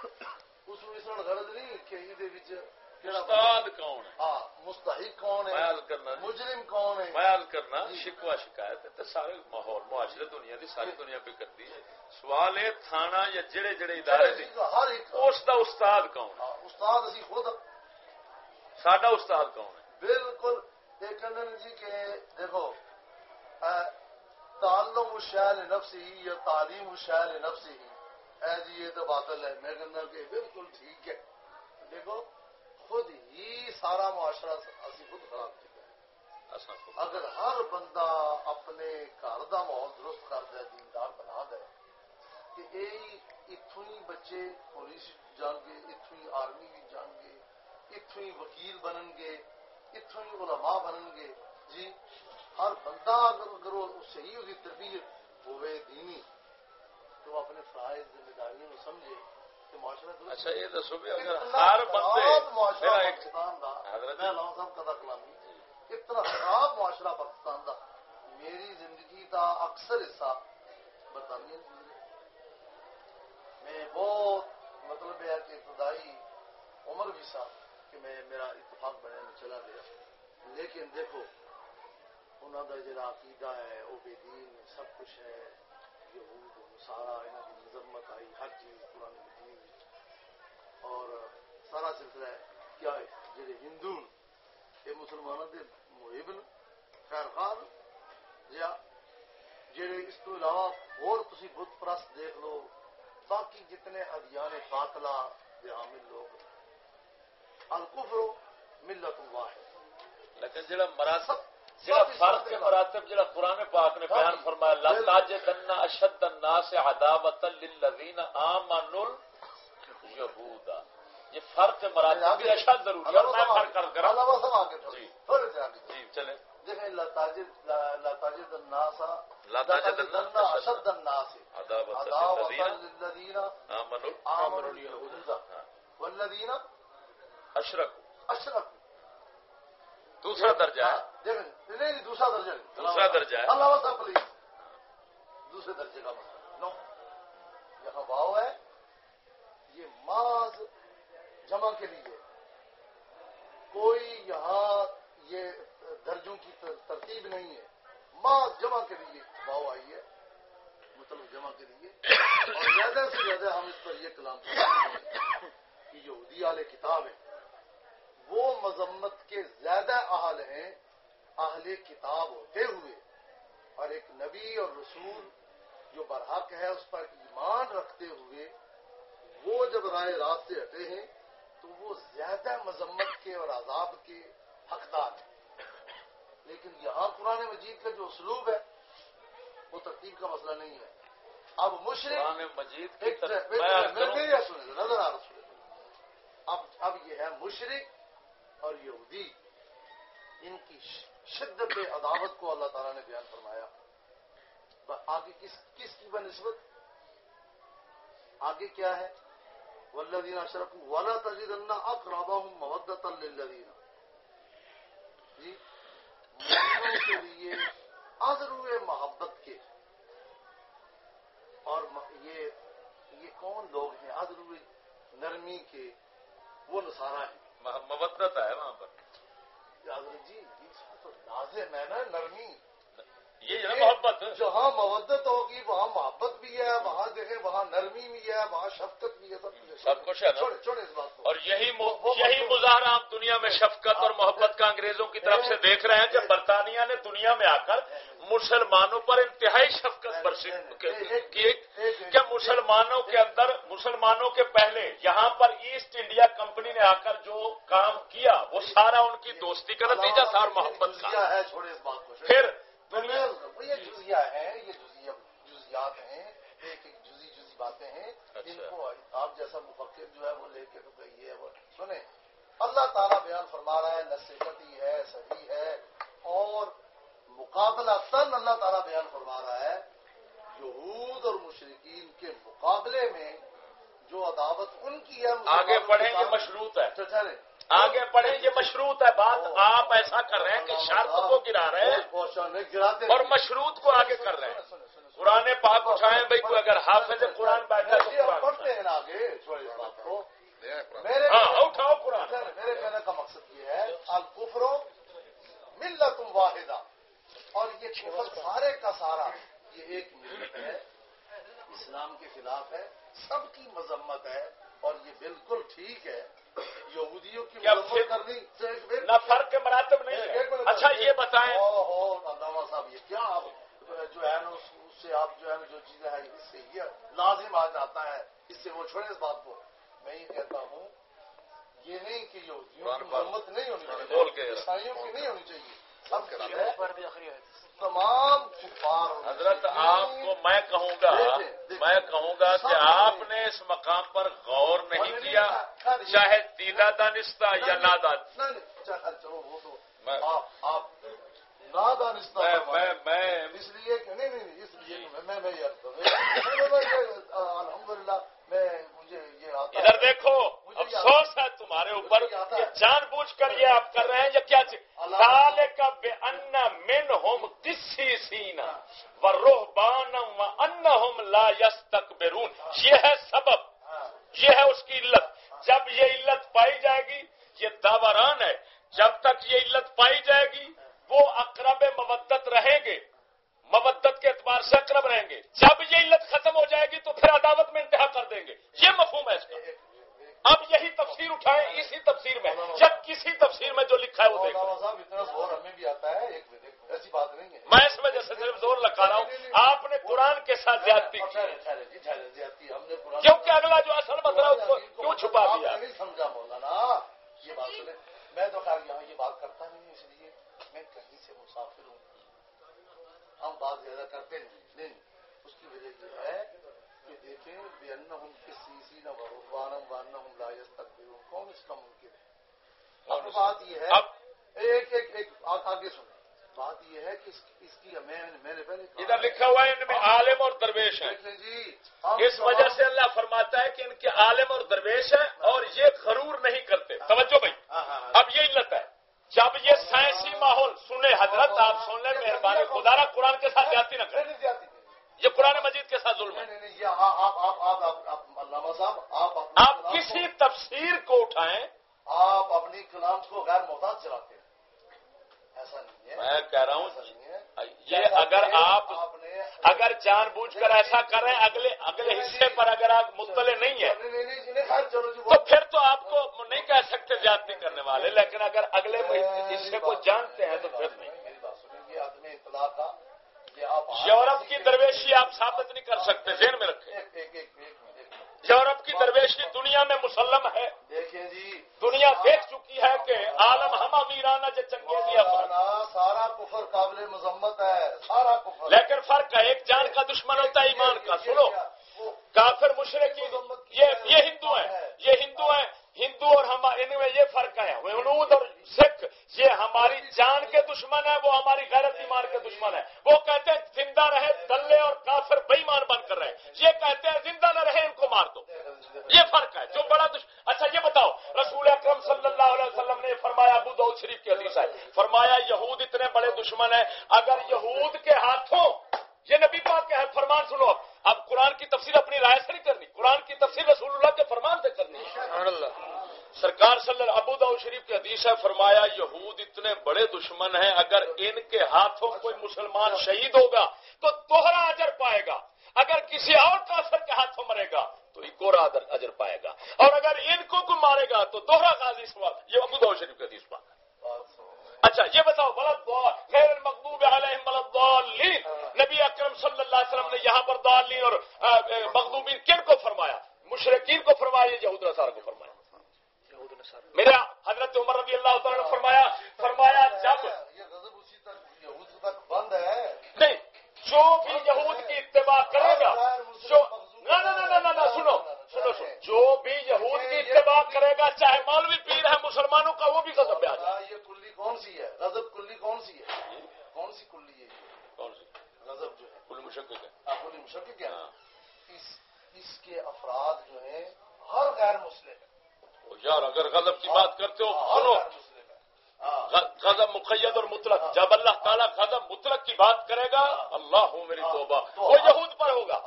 اس میں اس غرض نہیں کہ یہ استاد کون ہے ہاں مستحق کون ہے بیان کرنا مجرم کون ہے بیان کرنا۔ شکوا شکایت ہے سارے ماحول معاشرے دنیا دی ساری دنیا پہ کرتی ہے سوال ہے تھانہ یا جڑے جڑے ادارے ہر ایک اس دا استاد کون ہے استاد اسی خود ساڈا استاد کون ہے بالکل جی کہ دیکھو تعلم شہر نفسی یا تعلیم شہر نفسی اے جی یہ تو باطل ہے۔ میں کہنا کہ بالکل ٹھیک ہے۔ دیکھو خود ہی سارا معاشرہ اسی خود خراب چکا ہے اگر ہر بندہ اپنے گھر کا ماحول درست کر دے دیندار بنا دے کہ یہ اتوں ہی بچے پولیس جان گے اتوں ہی آرمی بھی جان گے اتوں ہی وکیل بنن گے اتوں ہی علماء بنن گے۔ جی ہر بندہ اگر صحیح ہوگی تربیت ہوئے دینی تو اپنے فرائض ذمہ داریوں کو سمجھے کہ معاشرہ اچھا یہ دسو بھی اگر ہر بندے کا میں لاؤں صاحب کدا کلامی اتنا خراب معاشرہ پاکستان کا میری زندگی کا اکثر حصہ برطانیہ میں بہت مطلب ہے کہ ابتدائی عمر بھی سا کہ میں میرا اتفاق بنے میں چلا گیا۔ لیکن دیکھو انہوں کا جڑا عقیدہ ہے وہ بے دین سب کچھ ہے یہود سارا انہوں کی مذمت آئی، ہر چیز پرانی دین اور سارا سلسلہ کیا ہے؟ جڑے ہندو یہ مسلمانوں کے محب خیر خان یا جڑے اس کو علاوہ اور تھی بت پرست دیکھ لو، باقی جتنے ادیان باطلا کے حامل لوگ، الکفر ملت واحد۔ لیکن جڑا مراثت جڑا فرق کے مراتب جڑا قرآن پاک نے بیان فرمایا لتاج دنا اشد الناس عداوت للذین آمنوا یہودا یہ فرق مراتب بھی اشد ضروری ہے۔ میں فرق کر کر جی۔ جی چلیں۔ دیکھیں لتاجد لتاجد الناس لتاجد الناس اشد الناس. عداوت للذین آمنوا آمنوا یہودا والذین اشرکوا۔ اشرکوا۔ دوسرا درجہ ہے۔ ہاں، نہیں۔ دوسرا درجہ دوسرا درجہ ہے۔ اللہ وسا پلیز دوسرے درجے کا مسئلہ۔ نو یہاں واؤ ہے۔ یہ ماض جمع کے لیے کوئی یہاں یہ درجوں کی ترتیب نہیں ہے۔ ماض جمع کے لیے واؤ آئی ہے۔ مطلب جمع کے لیے۔ اور زیادہ سے زیادہ ہم اس پر یہ کلام کرتے ہیں کہ یہودی والے کتاب ہے وہ مذمت کے زیادہ اہل ہیں۔ اہل کتاب ہوتے ہوئے اور ایک نبی اور رسول جو برحق ہے اس پر ایمان رکھتے ہوئے وہ جب رائے راست سے ہٹے ہیں تو وہ زیادہ مذمت کے اور عذاب کے حقدار ہیں۔ لیکن یہاں قرآن مجید کا جو اسلوب ہے وہ ترتیب کا مسئلہ نہیں ہے۔ اب مشرق مجید نظر آ رہا اب اب یہ ہے مشرق اور یہودی۔ ان کی شدت عداوت کو اللہ تعالیٰ نے بیان فرمایا۔ آگے کس کس کی بنسبت؟ آگے کیا ہے؟ ولدین اشرف ولا تجید اللہ اقرابا ہوں مودت الدین جی کے لیے ازرو محبت کے۔ اور یہ یہ کون لوگ ہیں؟ ازرو نرمی کے۔ وہ نسارا ہے مبت ہے وہاں پر۔ جی تو لازم ہے نا نرمی۔ یہ محبت. جہاں مودت ہوگی وہاں محبت بھی ہے وہاں دیکھیں وہاں نرمی بھی ہے وہاں شفقت بھی ہے سب کچھ ہے. چھوڑے اس بات کو. اور یہی یہی مظاہرہ آپ دنیا میں شفقت اور محبت کا انگریزوں کی طرف سے دیکھ رہے ہیں کہ برطانیہ نے دنیا میں آ کر مسلمانوں پر انتہائی شفقت برسی کی کہ مسلمانوں کے اندر مسلمانوں کے پہلے یہاں پر ایسٹ انڈیا کمپنی نے آ کر جو کام کیا وہ سارا ان کی دوستی کا نتیجہ تھا اور محبت کا۔ ہے یہ جزیا ہے یہ جزیات ہیں ایک ایک جزی جزی باتیں ہیں جن اچھا۔ کو آپ جیسا مفکر جو ہے وہ لے کے تو گئی ہے وہ سنیں اللہ تعالیٰ بیان فرما رہا ہے نصیحتی ہے صحیح ہے اور مقابلہ تن اللہ تعالیٰ بیان فرما رہا ہے یہود اور مشرقین کے مقابلے میں جو عداوت ان کی ہے آگے بڑھیں گے مشروط ہے۔ چلے آگے بڑھیں یہ مشروط ہے بات آپ ایسا کر رہے ہیں کہ شرط کو گرا رہے ہیں اور مشروط کو آگے کر رہے ہیں۔ قرآن پاک اٹھائیں بھائی کوئی اگر حافظ قرآن بیٹھا آگے ہاں اٹھاؤ قرآن۔ میرے کہنے کا مقصد یہ ہے الکفرو ملت واحدہ۔ اور یہ کفر سارے کا سارا یہ ایک ملت ہے اسلام کے خلاف ہے سب کی مذمت ہے اور یہ بالکل ٹھیک ہے۔ یہودیوں کی نہ فرق کے مراتب نہیں اچھا یہ بتائیں۔ صاحب یہ کیا آپ جو ہے نا اس سے آپ جو ہے نا جو چیزیں ہیں اس سے یہ لازم آ جاتا ہے اس سے وہ چھوڑے اس بات کو۔ میں یہ کہتا ہوں یہ نہیں کہ یہودیوں کی مرمت نہیں ہونی چاہیے عیسائیوں کی نہیں ہونی چاہیے۔ تمام حضرت آپ کو میں کہوں گا میں کہوں گا کہ آپ نے اس مقام پر غور نہیں کیا چاہے دیدا دانستہ یا نادان چلو وہ تو آپ نادانستہ میں اس لیے کہ نہیں نہیں اس لیے میں میں الحمد للہ میں ادھر دیکھو افسوس ہے تمہارے اوپر جان بوجھ کر یہ آپ کر رہے ہیں یا کیا تالے کا بے ان من ہوم کسی سینا و روح بانم و ان ہوم لا یس تک یہ ہے سبب یہ ہے اس کی علت۔ جب یہ علت پائی جائے گی یہ داوران ہے۔ جب تک یہ علت پائی جائے گی وہ اقرب مبت رہیں گے۔ مبت کے اعتبار سے اقرب رہیں گے۔ جب یہ علت ختم ہو جائے گی تو پھر عداوت میں انتہا کر دیں گے۔ یہ مفہوم ہے اس کا۔ اب یہی تفسیر اٹھائیں اسی تفسیر میں۔ جب کسی تفسیر میں جو لکھا ہے وہ ہے میں اس وجہ سے صرف زور لگا رہا ہوں۔ آپ نے قرآن کے ساتھ زیادتی کی کیونکہ اگلا جو اصل مسئلہ اس کو کیوں چھپا دیا؟ نہیں سمجھا مولانا یہ بات میں تو خیر یہاں یہ بات کرتا نہیں اس لیے میں کہیں سے مسافر ہوں۔ ہم بات زیادہ کرتے نہیں اس کی وجہ یہ ہے کہ دیکھیں بے ان ہم کسی سی نہ لائس تک کون اس کا ممکن ہے؟ اب بات یہ ہے ایک ایک ایک آگے سنیں بات یہ ہے کہ اس کی میں نے پہلے ادھر لکھا ہوا ہے ان میں عالم اور درویش ہے جی اس وجہ سے اللہ فرماتا ہے کہ ان کے عالم اور درویش ہے اور یہ غرور نہیں کرتے۔ توجہ بھائی۔ ہاں، ہاں، ہاں۔ اب یہ علت ہے۔ جب یہ سائنسی ماحول سنے حضرت آپ سن لیں مہربانی خدا را قرآن کے ساتھ جاتی نہ کریں۔ یہ قرآن مجید کے ساتھ ظلم ہے۔ آپ کسی تفسیر کو اٹھائیں۔ آپ اپنی کلام کو غیر محتاط چلاتے ہیں۔ ایسا نہیں ہے۔ میں کہہ رہا ہوں یہ اگر آپ اگر جان بوجھ کر ایسا کریں، اگلے اگلے حصے پر اگر آپ مطلع نہیں ہے تو پھر تو آپ کو نہیں کہہ سکتے جاتی کرنے والے، لیکن اگر اگلے حصے کو جانتے ہیں تو پھر نہیں۔ یورپ کی درویشی آپ ثابت نہیں کر سکتے، ذہن میں رکھیں۔ یورپ کی درویشی دنیا میں مسلم ہے۔ جی۔ دنیا دیکھ چکی ہے کہ عالم ہم امیرانہ جو چنگے دیا سارا کفر قابل مذمت ہے۔ سارا کفر۔ لیکن فرق ہے ایک جان کا دشمن ہوتا ہے ایمان کا۔ سنو کافر مشرق یہ یہ ہندو ہیں یہ ہندو ہیں۔ ہندو اور ہم ان میں یہ فرق ہے ونود اور سکھ، یہ ہماری جان کے دشمن ہے، وہ ہماری غیرت ایمان کے دشمن ہے۔ وہ کہتے ہیں، زندہ رہے دلے اور کافر بےمان بن کر رہے۔ یہ کہتے ہیں، زندہ نہ رہے، ان کو مار دو۔ یہ فرق ہے، جو بڑا دشمن اچھا یہ بتاؤ، رسول اکرم صلی اللہ علیہ وسلم نے فرمایا، ابو دعود شریف کی حدیث ہے، فرمایا، یہود اتنے بڑے دشمن ہیں۔ اگر یہود کے ہاتھوں یہ نبی پاک کے فرمان سنو اب۔ اب قرآن کی تفسیر اپنی رائے سے نہیں کرنی قرآن کی تفسیر رسول اللہ کے فرمان سے کرنی سرکار صلی اللہ ابو داؤ شریف کی حدیث ہے فرمایا یہود اتنے بڑے دشمن ہیں اگر ان کے ہاتھوں کوئی مسلمان شہید ہوگا تو دوہرا اجر پائے گا۔ اگر کسی اور کافر کے ہاتھوں مرے گا تو ایک اور اجر پائے گا۔ اور اگر ان کو کوئی مارے گا تو دوہرا غازی سوال یہ ابو داؤ شریف کی حدیث بات اچھا یہ بتاؤ بلد خیر مقبوب یہاں پر دالین اور مقبوبین کن کو فرمایا؟ مشرقین کو فرمایا یہود نصار کو فرمایا؟ میرا حضرت عمر رضی اللہ تعالیٰ نے فرمایا فرمایا جب بند ہے۔ نہیں جو بھی یہود کی اتباع کرے گا جو نہ سنو سنو سنو جو بھی یہود کی اتباع کرے گا چاہے مولوی پیر ہے مسلمانوں کا وہ بھی قدم آ جائے یہ کلی کون سی ہے رضب کلی کون سی ہے کون سی کلی ہے کون سی رضب جو ہے کلی مشق کلی مشق کیا اس کے افراد جو ہیں ہر غیر مسلم یار اگر غضب کی بات کرتے ہو سنو غضب مقید اور مطلق جب اللہ تعالیٰ غضب مطلق کی بات کرے گا اللہ ہوں میری توبہ وہ یہود پر ہوگا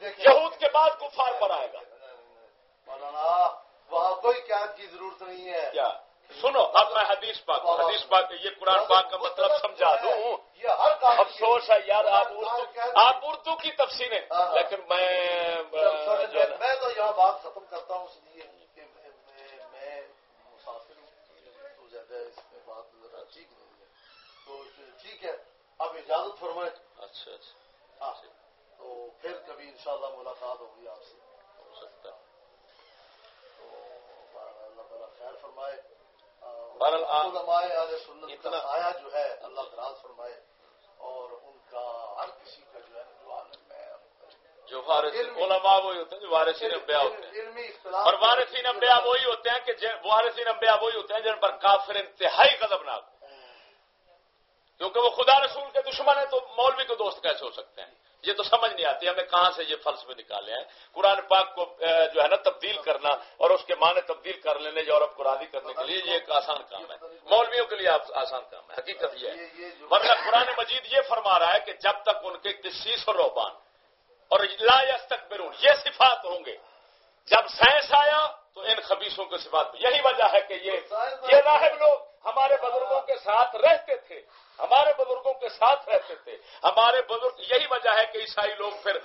یہود کے بعد کفار پر آئے گا مولانا وہاں کوئی قید کی ضرورت نہیں ہے کیا سنو اب میں حدیث پاک حدیث پاک یہ قرآن پاک کا مطلب سمجھا دوں افسوس ہے یار آپ اردو آپ اردو کی تفصیلیں لیکن میں میں تو یہاں بات ختم کرتا ہوں اس لیے ٹھیک نہیں ہے تو ٹھیک ہے اب اجازت فرمائیں اچھا اچھا ہاں تو پھر کبھی انشاءاللہ ملاقات ہوگی آپ سے ہو سکتا تو اللہ تعالیٰ خیر فرمائے سنت اتنا آیا جو ہے اللہ دراز فرمائے اور ان کا ہر کسی کا جو ہے جو عالم ہے جو علماء وہی ہوتے ہیں جو وارثین انبیاء ہوتے ہیں۔ اور وارثین انبیاء وہی ہوتے ہیں کہ وارثین انبیاء وہی ہوتے ہیں جن پر کافر انتہائی غضبناک کیونکہ وہ خدا رسول کے دشمن ہیں تو مولوی کے دوست کیسے ہو سکتے ہیں؟ یہ تو سمجھ نہیں آتی ہمیں کہاں سے یہ فلسفے نکالے ہیں؟ قرآن پاک کو جو ہے نا تبدیل کرنا اور اس کے معنی تبدیل کر لینے یورپ کو راضی کرنے کے لیے یہ ایک آسان کام ہے۔ مولویوں کے لیے آسان کام ہے حقیقت یہ ہے۔ مطلب قرآن مجید یہ فرما رہا ہے کہ جب تک ان کے کسیس اور روبان اور لا تک یہ صفات ہوں گے۔ جب سائنس آیا تو ان خبیصوں کے صفات یہی وجہ ہے کہ یہ راہب لوگ ہمارے بزرگوں کے ساتھ رہتے تھے۔ ہمارے بزرگوں کے ساتھ رہتے تھے۔ ہمارے بزرگ یہی وجہ ہے کہ عیسائی لوگ پھر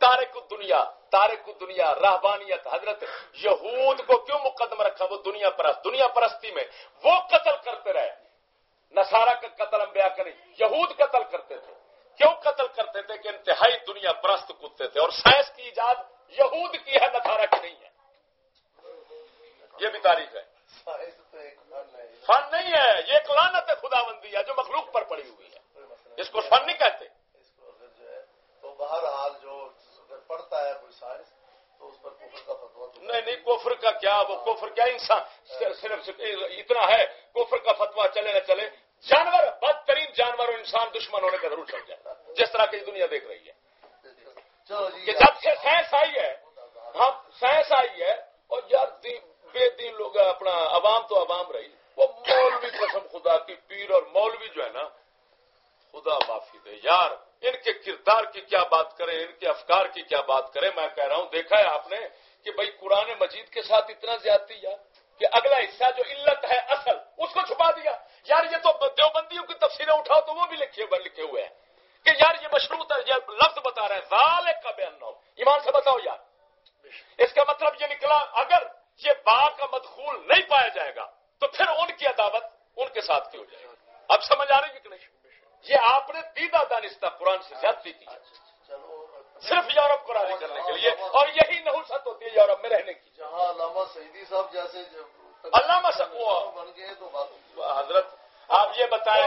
تارک دنیا تارک دنیا راہبانیت، حضرت یہود کو کیوں مقدم رکھا؟ وہ دنیا پرست، دنیا پرستی میں۔ وہ قتل کرتے رہے۔ نسارا کا قتل امبیا کریں یہود قتل کرتے تھے۔ کیوں قتل کرتے تھے کہ انتہائی دنیا پرست کتے تھے اور سائنس کی ایجاد یہود کی ہے نسارا کی نہیں ہے؟ یہ بھی تاریخ ہے۔ فن نہیں ہے یہ ایک لانت ہے خدا بندی ہے جو مخلوق پر پڑی ہوئی ہے۔ اس کو فن نہیں کہتے۔ تو بہرحال جو پڑھتا ہے کوئی سائنس نہیں نہیں کفر کا کیا وہ کفر کیا انسان صرف اتنا ہے کفر کا فتوا چلے نہ چلے۔ جانور بدترین جانور اور انسان دشمن ہونے کا ضرور چل جائے جس طرح کی دنیا دیکھ رہی ہے۔ جی، کہ جب سے سائنس آئی ہے ہم سائنس آئی ہے اور یار بے دین لوگ اپنا عوام تو عوام رہی۔ وہ مولوی قسم خدا کی پیر اور مولوی جو ہے نا خدا معافی دے۔ یار ان کے کردار کی کیا بات کریں ان کے افکار کی کیا بات کریں؟ میں کہہ رہا ہوں دیکھا ہے آپ نے کہ بھائی قرآن مجید کے ساتھ اتنا زیادتی یار کہ اگلا حصہ جو علت ہے اصل، اس کو چھپا دیا۔ یار، یہ تو دیوبندیوں کی تفصیلیں اٹھاؤ تو وہ بھی لکھے لکھے ہوئے ہیں۔ کہ یار، یہ مشروط ہے، یہ لفظ بتا رہے ہیں ذال کا بیان ایمان سے بتاؤ یار۔ اس کا مطلب یہ نکلا، اگر یہ با کا مدخول نہیں پایا جائے گا، تو پھر ان کی عداوت ان کے ساتھ کی ہو جائے گی؟ اب سمجھ آ رہی ہے کہ نہیں؟ یہ آپ نے دیدہ دانستہ قرآن سے زیادتی کی۔ اچھا، صرف یورپ کو راضی کرنے کے لیے اور یہی نحوست ہوتی ہے یورپ میں رہنے کی۔ جہاں علامہ سعیدی صاحب جیسے علامہ بن گئے تو حضرت آپ یہ بتائیں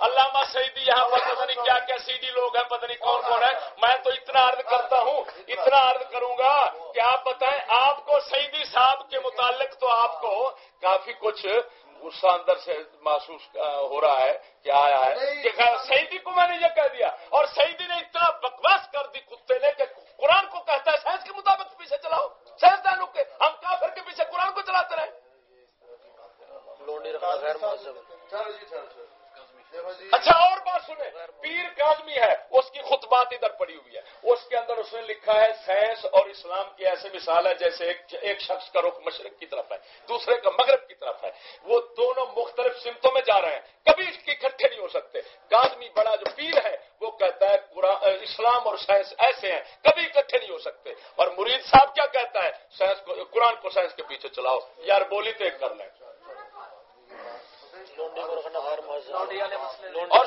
علامہ سعیدی یہاں پر پتہ نہیں کیا کیا سیدھی لوگ ہیں پتہ نہیں کون کون ہے میں تو اتنا عرض کرتا ہوں اتنا عرض کروں گا کہ آپ بتائیں آپ کو سعیدی صاحب کے متعلق تو آپ کو کافی کچھ غصہ اندر سے محسوس ہو رہا ہے کیا آیا ہے۔ سعیدی کو میں نے یہ کہہ دیا اور سعیدی نے اتنا بکواس کر دی کتے نے کہ قرآن کو کہتا ہے سائنس کے مطابق پیچھے چلاؤ۔ سائنس دانوں کے ہم کافر کے پیچھے قرآن کو چلاتے رہے۔ اچھا اور بات سنیں۔ پیر کاظمی ہے اس کی خطبات ادھر پڑی ہوئی ہے۔ اس کے اندر اس نے لکھا ہے سائنس اور اسلام کی ایسے مثال ہے جیسے ایک شخص کا رخ مشرق کی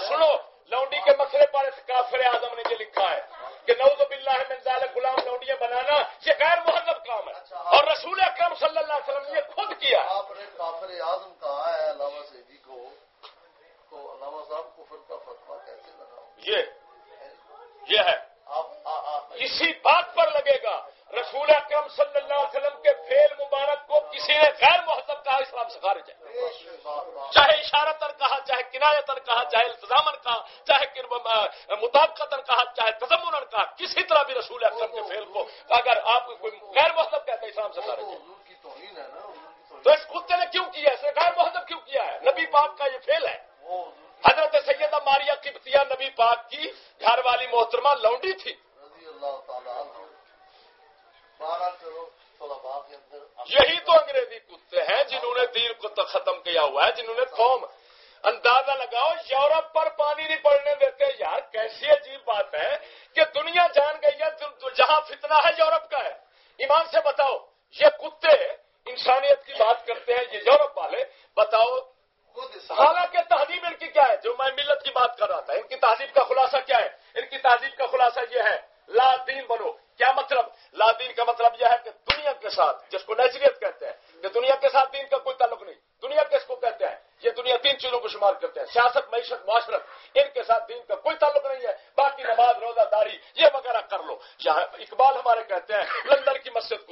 سنو اقبال ہمارے کہتے ہیں لندن کی مسجد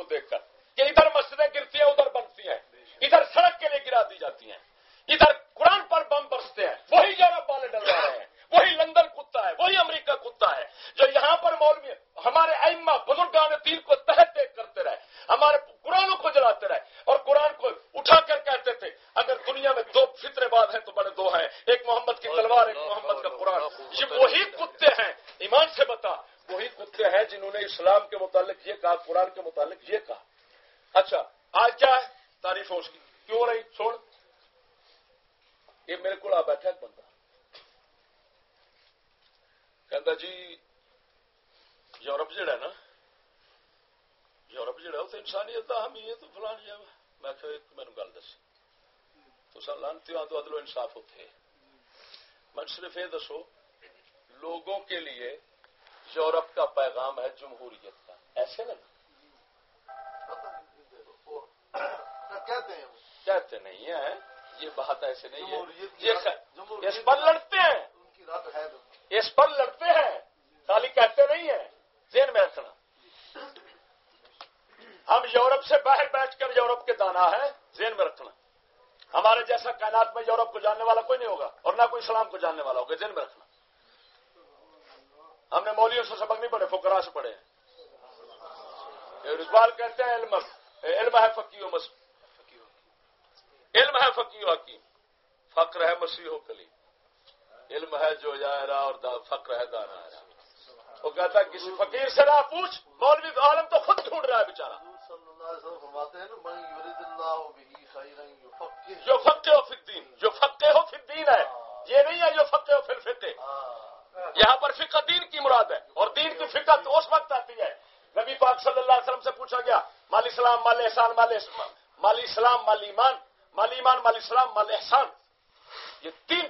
السلام کو جاننے والا ہوگا جن میں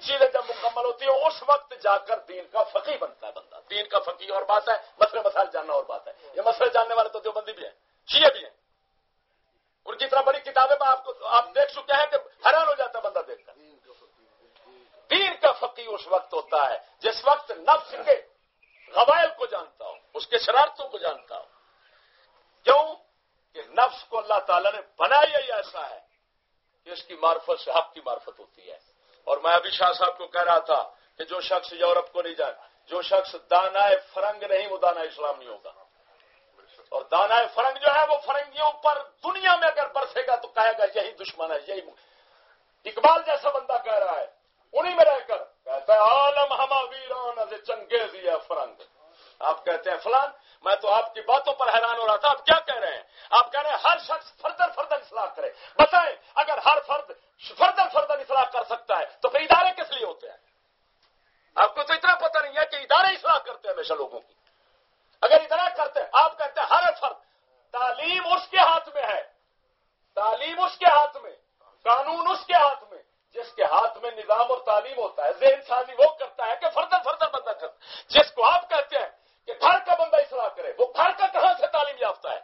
چیزیں جب مکمل ہوتی ہیں اس وقت جا کر دین کا فقی بنتا ہے بندہ۔ دین کا فقی اور بات ہے مسئلے مسائل جاننا اور بات ہے۔ یہ مسئلے جاننے والے تو دیوبندی بھی ہیں، شیعہ بھی ہیں۔ ان کی طرح بڑی کتابیں میں آپ کو آپ دیکھ چکے ہیں کہ حیران ہو جاتا ہے بندہ دیکھ کر۔ دین کا فقی اس وقت ہوتا ہے، جس وقت نفس کے غوائل کو جانتا ہو، اس کے شرارتوں کو جانتا ہو۔ کیوں؟ کہ نفس کو اللہ تعالیٰ نے بنایا ہی ایسا ہے کہ اس کی معرفت سے حق کی معرفت ہوتی ہے۔ اور میں ابھی شاہ صاحب کو کہہ رہا تھا کہ جو شخص یورپ کو نہیں جائے، جو شخص دانا فرنگ نہیں، وہ دانا اسلام نہیں ہوگا۔ اور دانا فرنگ جو ہے، وہ فرنگیوں پر دنیا میں اگر برسے گا تو کہے گا یہی دشمن ہے، یہی اقبال جیسا بندہ کہہ رہا ہے انہیں میں رہ کر کہتا ہے، عالم ہما ویران چنگیزی ہے فرنگ۔ آپ کہتے ہیں، فلان، میں تو آپ کی باتوں پر حیران ہو رہا تھا، آپ کیا کہہ رہے ہیں؟ آپ کہہ رہے ہیں، ہر شخص فردن فردن اصلاح کرے. بتائیں، اگر ہر فرد فردن فردن اصلاح کر سکتا ہے، تو پھر ادارے کس لیے ہوتے ہیں؟ آپ کو تو اتنا پتہ نہیں ہے کہ ادارے اصلاح کرتے ہیں ہمیشہ لوگوں کی۔ اگر اتنا کرتے ہیں، آپ کہتے ہیں، ہر فرد تعلیم اس کے ہاتھ میں ہے۔ تعلیم اس کے ہاتھ میں، قانون اس کے ہاتھ میں، جس کے ہاتھ میں نظام اور تعلیم ہوتا ہے۔ ذہن سازی وہ کرتا ہے کہ فردن فردن بندہ کرتا جس کو آپ کہتے ہیں کہ گھر کا بندہ اصلاح کرے؟ وہ گھر کا کہاں سے تعلیم یافتہ ہے؟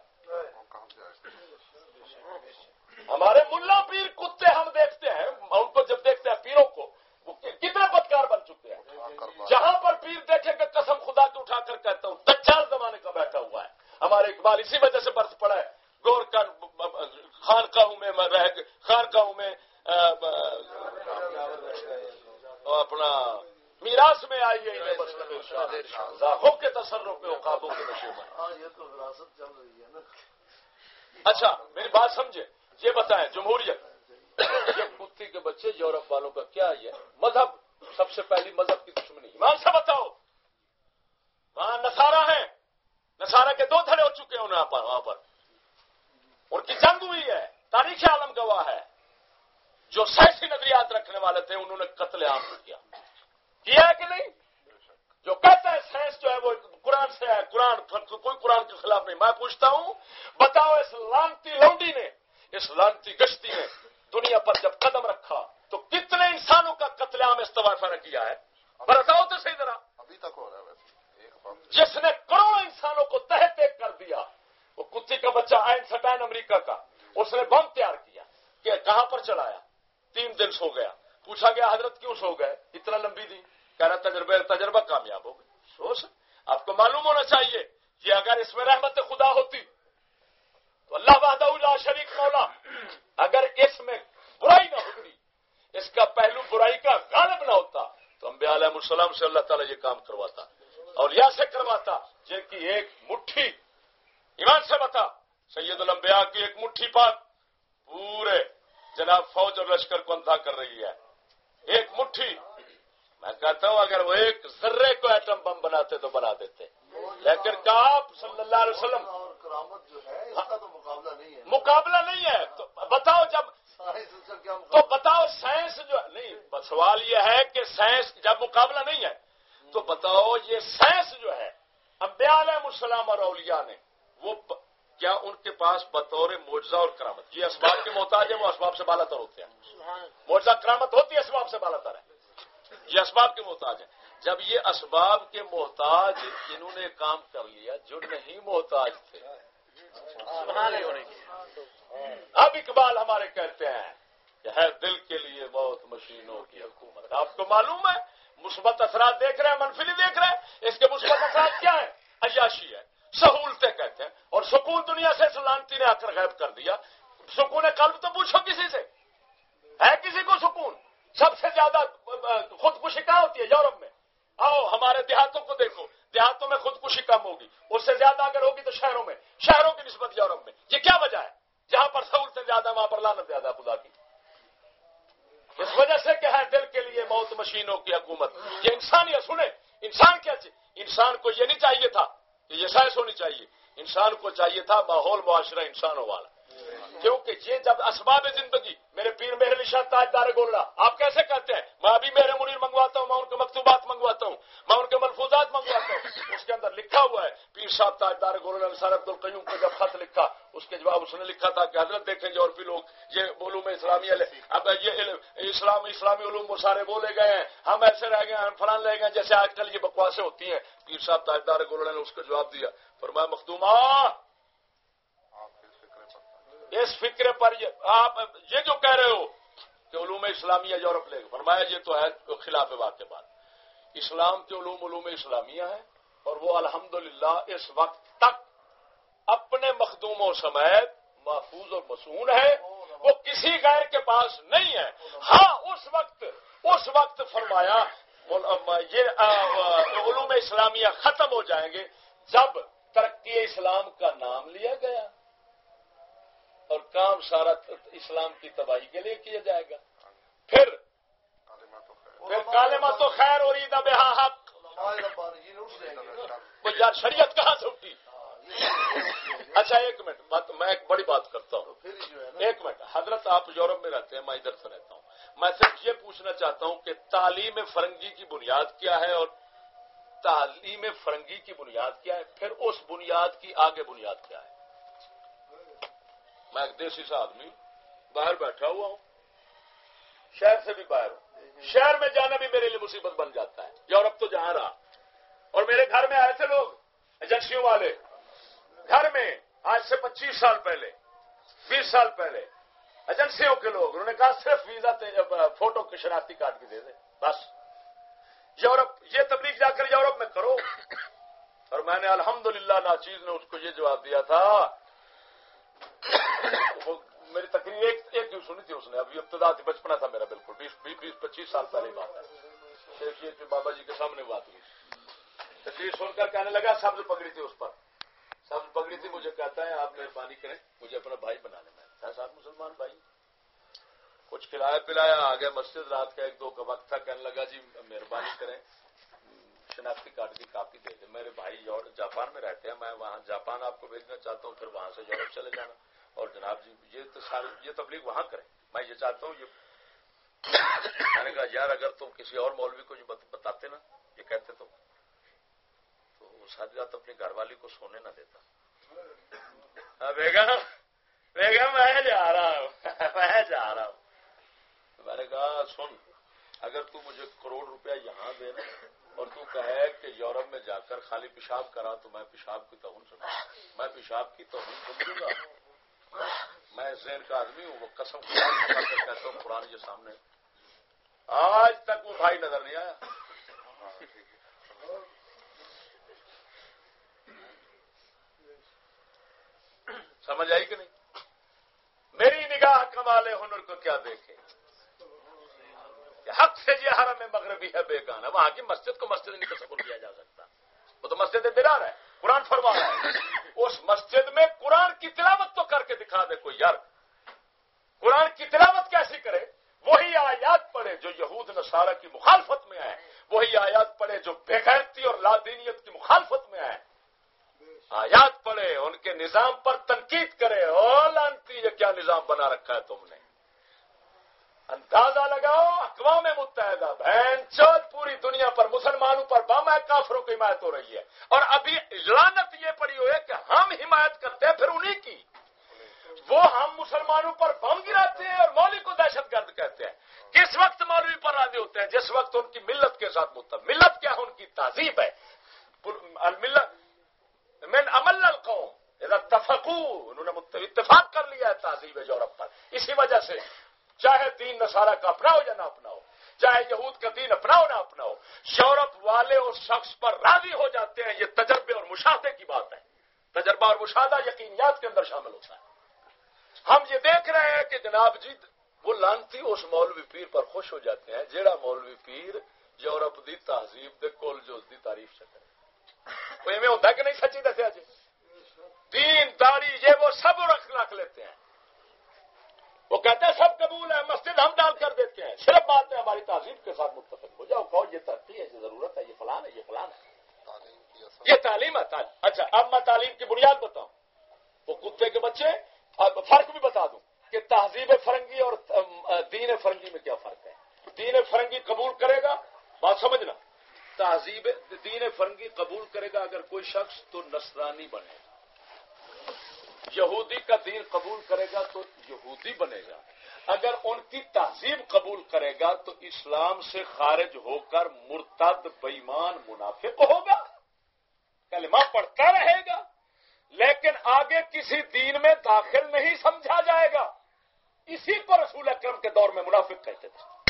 ہمارے ملا پیر کتے ہم دیکھتے ہیں، ان کو جب دیکھتے ہیں پیروں کو، وہ کتنے بدکار بن چکے ہیں۔ جہاں پر پیر دیکھیں گے قسم خدا کو اٹھا کر کہتا ہوں تچار زمانے کا بیٹھا ہوا ہے۔ ہمارے اقبال اسی وجہ سے برف پڑا ہے۔ گور کا خان میں رہ خان کاہوں میں اپنا میراث میں آئی ہے کے تصرف میں قابو کے نشے میں۔ ہاں، یہ تو وراثت چل رہی ہے نا۔ اچھا میری بات سمجھے؟ یہ بتائیں جمہوریت۔ یہ کتی کے بچے یورپ والوں کا کیا یہ؟ مذہب سب سے پہلی مذہب کی دشمنی۔ ایمان سے بتاؤ۔ وہاں نسارا ہیں۔ نسارا کے دو دھڑے ہو چکے ہیں وہاں پر۔ ان کی جنگ ہوئی ہے تاریخ عالم گواہ ہے۔ جو سیاسی نظریات رکھنے والے تھے انہوں نے قتل عام کیا۔ کیا ہے کہ نہیں؟ جو کہتا ہے سائنس جو ہے وہ قرآن سے ہے قرآن کوئی قرآن کے خلاف نہیں۔ میں پوچھتا ہوں بتاؤ اس لانتی لونڈی نے اس لانتی گشتی نے دنیا پر جب قدم رکھا تو کتنے انسانوں کا قتل عام استفادہ کیا ہے؟ بتاؤ تو صحیح طرح ابھی تک ہو رہا ہے جس نے کروڑوں انسانوں کو تہ تیک کر دیا وہ کتی کا بچہ آئن سٹائن امریکہ کا اس نے بم تیار کیا کہ کہاں پر چلایا تین دن سو گیا۔ پوچھا گیا حضرت کیوں سو گئے؟ اتنا لمبی دی کہہ رہا، تجربہ تجربہ کامیاب ہو گئی سوچ آپ کو معلوم ہونا چاہیے کہ اگر اس میں رحمت خدا ہوتی، تو اللہ بہاد شریک مولا۔ اگر اس میں برائی نہ ہوتی، اس کا پہلو برائی کا غالب نہ ہوتا، تو انبیاء علیہ السلام سے اللہ تعالیٰ یہ کام کرواتا اور یا سے کرواتا، جن کی ایک مٹھی، ایمان سے بتا، سید الانبیاء کی ایک مٹھی پات پورے جناب فوج اور لشکر کو اندھا کر رہی ہے۔ ایک مٹھی۔ میں کہتا ہوں اگر وہ ایک ذرے کو ایٹم بم بناتے تو بنا دیتے۔ لیکن آپ صلی اللہ علیہ وسلم اور کرامت جو ہے اس کا تو مقابلہ نہیں ہے۔ مقابلہ نہیں ہے۔ تو بتاؤ جب تو بتاؤ سائنس جو نہیں سوال یہ ہے کہ سائنس جب مقابلہ نہیں ہے تو بتاؤ یہ سائنس جو ہے امبیا علیہ السلام اور اولیاء نے وہ کیا ان کے پاس بطور معجزہ اور کرامت؟ یہ اسباب کے محتاج ہیں وہ اسباب سے بالا تر ہوتے ہیں۔ معجزہ کرامت ہوتی ہے اسباب سے بالا تر ہے۔ یہ اسباب کے محتاج ہیں۔ جب یہ اسباب کے محتاج انہوں نے کام کر لیا جو نہیں محتاج تھے۔ اب اقبال ہمارے کہتے ہیں کہ ہے دل کے لیے بہت مشینوں کی حکومت۔ آپ کو معلوم ہے مثبت اثرات دیکھ رہے ہیں منفی دیکھ رہے۔ ہیں اس کے مثبت اثرات کیا ہیں؟ عیاشی ہے سہولتیں کہتے ہیں۔ اور سکون دنیا سے سلامتی نے آ کر غائب کر دیا۔ سکون قلب تو پوچھو کسی سے۔ ہے کسی کو سکون؟ سب سے زیادہ خود کشی کہاں ہوتی ہے؟ یورپ میں۔ آؤ، ہمارے دیہاتوں کو دیکھو۔ دیہاتوں میں خود کشی کم ہوگی۔ اس سے زیادہ اگر ہوگی تو شہروں میں۔ شہروں کی نسبت یورپ میں۔ یہ کیا وجہ ہے؟ جہاں پر سہولتیں زیادہ وہاں پر لانت زیادہ خدا کی۔ اس وجہ سے کہ ہے دل کے لیے موت مشینوں کی حکومت۔ یہ انسان یہ سنے انسان کیا انسان کو یہ نہیں چاہیے تھا یہ سائنس ہونی چاہیے۔ انسان کو چاہیے تھا ماحول معاشرہ انسانوں والا۔ کیونکہ یہ جب اسباب زندگی، میرے پیر میرے نشا تاجدار گولڑا آپ کیسے کہتے ہیں؟ میں ابھی میرے منیر منگواتا ہوں، میں ان کے مکتوبات منگواتا ہوں، میں ان کے ملفوظات منگواتا ہوں۔ اس کے اندر لکھا ہوا ہے، پیر صاحب تاجدار گولڑا نثار عبد القیوم کو جب خط لکھا، اس کے جواب اس نے لکھا تھا کہ حضرت دیکھیں گے اور بھی لوگ، یہ علوم اسلامی اب یہ اسلام، اسلامی علوم وہ سارے بولے گئے ہیں، ہم ایسے رہ گئے ہیں، ہم فلان رہ گئے جیسے آج کل یہ بکواسیں ہوتی ہیں۔ پیر صاحب تاجدار گولڑا نے اس کا جواب دیا، فرمایا مخدومہ اس فکر پر آپ یہ جو کہہ رہے ہو کہ علوم اسلامیہ یورپ لے فرمایا یہ تو ہے خلاف واقع بات اسلام کے علوم علوم اسلامیہ ہیں اور وہ الحمدللہ اس وقت تک اپنے مخدوموں سمیت محفوظ اور مصون ہے وہ کسی غیر کے پاس نہیں ہے ہاں اس وقت اس وقت فرمایا یہ علوم اسلامیہ ختم ہو جائیں گے جب ترقی اسلام کا نام لیا گیا۔ اور کام سارا اسلام کی تباہی کے لیے کیا جائے گا۔ پھر کالما تو خیر اور عید بے حق۔ یار شریعت کہاں سے اٹھی؟ اچھا ایک منٹ میں ایک بڑی بات کرتا ہوں۔ ایک منٹ، حضرت آپ یورپ میں رہتے ہیں، میں ادھر سے رہتا ہوں۔ میں صرف یہ پوچھنا چاہتا ہوں کہ تعلیم فرنگی کی بنیاد کیا ہے اور تعلیم فرنگی کی بنیاد کیا ہے؟ پھر اس بنیاد کی آگے بنیاد کیا ہے؟ میں ایک دیسی سا آدمی باہر بیٹھا ہوا ہوں، شہر سے بھی باہر ہوں۔ شہر میں جانا بھی میرے لیے مصیبت بن جاتا ہے۔ یورپ تو جہاں رہا۔ اور میرے گھر میں آئے تھے لوگ، ایجنسیوں والے۔ گھر میں آج سے پچیس سال پہلے، بیس سال پہلے، ایجنسیوں کے لوگ، انہوں نے کہا صرف ویزا فوٹو کی شناختی کارڈ کی دے دیں، بس۔ یورپ، یہ تبلیغ جا کر یورپ میں کرو۔ اور میں نے الحمدللہ، ناچیز نے اس کو یہ جواب دیا تھا میری تقریر ایک ایک سنی تھی اس نے. ابھی ابتدا تھی، بچپنا تھا میرا بالکل. بیس بیس پچیس سال پہلے بات ہے. بابا جی کے سامنے بات ہوئی. تقریر سن کر کہنے لگا، سبز پکڑی تھی اس پر. سبز پکڑی تھی، مجھے کہتا ہے، آپ مہربانی کریں، مجھے اپنا بھائی بنا لینا صاحب مسلمان بھائی. کچھ کھلایا پلایا آگے مسجد، رات کا ایک دو کا وقت تھا، کہنے لگا جی مہربانی کریں. شناختی کارڈ کی کاپی دے دیں. میرے بھائی جاپان میں رہتے ہیں، میں وہاں جاپان آپ کو بھیجنا چاہتا ہوں، پھر وہاں سے یورپ چلے جانا. اور جناب جی یہ تو ساری، یہ تبلیغ وہاں کریں۔ میں یہ چاہتا ہوں، یہ میں نے کہا، یار، اگر تم کسی اور مولوی کو یہ بتاتے نا، یہ کہتے تو ساری رات اپنی گھر والی کو سونے نہ دیتا۔ بیگم بیگم میں جا رہا ہوں، میں جا رہا ہوں۔ میں نے کہا، سن، اگر تو مجھے کروڑ روپیہ یہاں دے نا، اور تو کہے کہ یورپ میں جا کر خالی پیشاب کرا، تو میں پیشاب کی توہن سنا میں پیشاب کی توہن سمجھوں گا میں زین کا آدمی ہوں، وہ قسم کہتا ہوں قرآن کے سامنے آج تک وہ بھائی نظر نہیں آیا۔ سمجھ آئی کہ نہیں؟ میری نگاہ کمالے ہنر کو کیا دیکھے؟ حق سے یہ حرم میں مغربی ہے، بے گانا۔ وہاں کی مسجد کو مسجد نہیں تصور کیا جا سکتا۔ وہ تو مسجد درار ہے۔ قرآن فرما ہے۔ اس مسجد میں قرآن کی تلاوت تو کر کے دکھا دے کوئی یار۔ قرآن کی تلاوت کیسی کرے؟ وہی آیات پڑھے جو یہود نصارہ کی مخالفت میں آئے۔ وہی آیات پڑھے جو بےغیرتی اور لادینیت کی مخالفت میں آئے۔ آیات پڑھے، ان کے نظام پر تنقید کرے۔ او لانتی، یہ کیا نظام بنا رکھا ہے تم نے؟ اندازہ لگاؤ، اقوام متحدہ، بہن چوت پوری دنیا پر، مسلمانوں پر بم ہے، کافروں کی حمایت ہو رہی ہے۔ اور ابھی لانت یہ پڑی ہوئی ہے کہ ہم حمایت کرتے ہیں، پھر انہیں کی؟ وہ ہم مسلمانوں پر بم گراتے ہیں اور مولوی کو دہشت گرد کہتے ہیں۔ کس وقت مولوی پر راضی ہوتے ہیں؟ جس وقت ان کی ملت کے ساتھ متحد ملت کیا ان کی تہذیب ہے۔ ملت من عمل القوم اتفقو انہوں نے اتفاق کر لیا ہے تہذیب یورپ پر۔ اسی وجہ سے چاہے دین نصارہ کا اپناؤ یا نہ اپناؤ، چاہے یہود کا دین اپناؤ نہ اپناؤ، یورپ والے اس شخص پر راضی ہو جاتے ہیں، یہ تجربے اور مشاہدے کی بات ہے۔ تجربہ اور مشاہدہ یقینیات کے اندر شامل ہوتا ہے۔ ہم یہ دیکھ رہے ہیں کہ جناب جی وہ لانتی اس مولوی پیر پر خوش ہو جاتے ہیں جیڑا مولوی پیر یورپ دی تہذیب دے کول جو دی تعریف سے کرے۔ میں ہوتا کہ نہیں؟ سچی دسیا جی۔ دین داری یہ وہ سب رکھ رکھ لیتے ہیں۔ وہ کہتے ہیں سب قبول ہے، مسجد ہم ڈال کر دیتے ہیں۔ صرف بات ہے ہماری تہذیب کے ساتھ متفق ہو۔ جاؤ کہو، یہ ترقی ہے، یہ ضرورت ہے، یہ فلان ہے، یہ فلان ہے۔ یہ تعلیم ہے، تعلیم۔ اچھا اب میں تعلیم کی بنیاد بتاؤں۔ وہ کتے کے بچے فرق بھی بتا دوں کہ تہذیب فرنگی اور دین فرنگی میں کیا فرق ہے۔ دین فرنگی قبول کرے گا؟ بات سمجھنا۔ تہذیب، دین فرنگی قبول کرے گا اگر کوئی شخص تو نصرانی بنے۔ گا یہودی کا دین قبول کرے گا تو یہودی بنے گا۔ اگر ان کی تہذیب قبول کرے گا تو اسلام سے خارج ہو کر مرتد بےمان منافق ہوگا۔ کلمہ پڑھتا رہے گا لیکن آگے کسی دین میں داخل نہیں سمجھا جائے گا۔ اسی کو رسول اکرم کے دور میں منافق کہتے تھے۔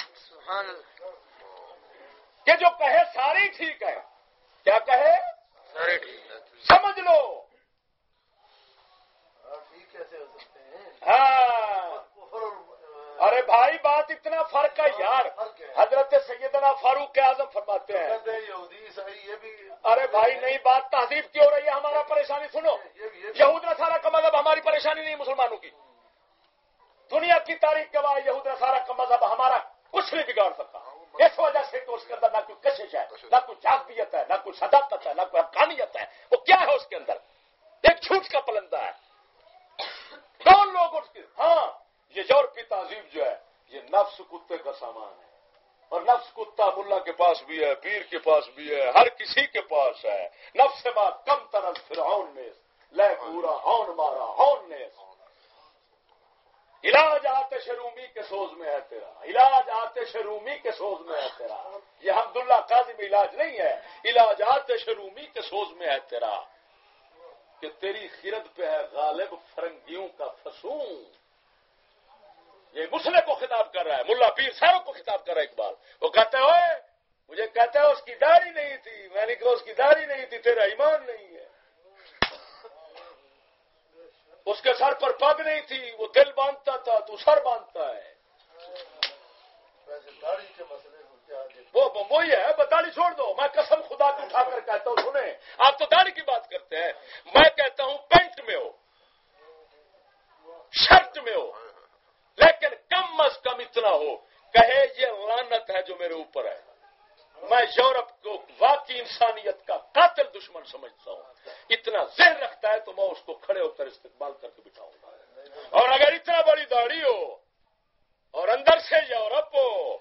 کہ جو کہے ساری ٹھیک ہے۔ کیا کہے؟ سمجھ لو کیسے ہو سکتے ہیں ہاں۔ ارے بھائی بات اتنا فرق ہے یار۔ حضرت سیدنا فاروق اعظم فرماتے ہیں۔ ارے بھائی نئی بات تہذیب کی ہو رہی ہے ہمارا پریشانی سنو۔ یہود نصارہ کا مذہب ہماری پریشانی نہیں مسلمانوں کی۔ دنیا کی تاریخ کے بعد یہود نصارہ کا مذہب ہمارا کچھ نہیں بگاڑ سکتا۔ اس وجہ سے تو اس کے اندر نہ کوئی کشش ہے نہ کوئی جاگبیت ہے نہ کوئی صداقت ہے نہ کوئی حقانیت ہے۔ وہ کیا ہے اس کے اندر؟ ایک چھوٹ کا پلندہ ہے کون لوگ اس کی ہاں یہ یورپی تہذیب جو ہے، یہ نفس کتے کا سامان ہے۔ اور نفس کتا ملا کے پاس بھی ہے، پیر کے پاس بھی ہے، ہر کسی کے پاس ہے۔ نفس سے بات کم طرح پھر ہون نیس لے پورا ہون مارا، ہون نیس علاج آتے شرومی کے سوز میں ہے تیرا۔ علاج آتے شرومی کے سوز میں ہے تیرا۔ یہ حمد اللہ قاضی میں علاج نہیں ہے۔ علاج آتے شرومی کے سوز میں ہے تیرا۔ کہ تیری خرد پہ ہے غالب فرنگیوں کا فسون۔ یہ مسلے کو خطاب کر رہا ہے، ملا پیر ساروں کو خطاب کر رہا ہے اقبال وہ کہتے ہوئے مجھے کہتا ہے اس کی داڑھی نہیں تھی۔ میں نے کہا، اس کی داڑھی نہیں تھی، تیرا ایمان نہیں ہے۔ اس کے سر پر پگ نہیں تھی، وہ دل باندھتا تھا، تو سر باندھتا ہے۔ وہ وہی ہے، داڑھی چھوڑ دو۔ میں قسم خدا کو اٹھا کر کہتا ہوں، سنیں، آپ تو داڑھی کی بات کرتے ہیں۔ میں کہتا ہوں، پینٹ میں ہو، شرٹ میں ہو۔ لیکن کم از کم اتنا ہو۔ کہے یہ لانت ہے جو میرے اوپر ہے۔ میں یورپ کو واقعی انسانیت کا قاتل دشمن سمجھتا ہوں۔ اتنا ذہن رکھتا ہے تو میں اس کو کھڑے ہو کر استقبال کر کے بٹھاؤں گا۔ اور اگر اتنا بڑی داڑھی ہو اور اندر سے یورپ ہو،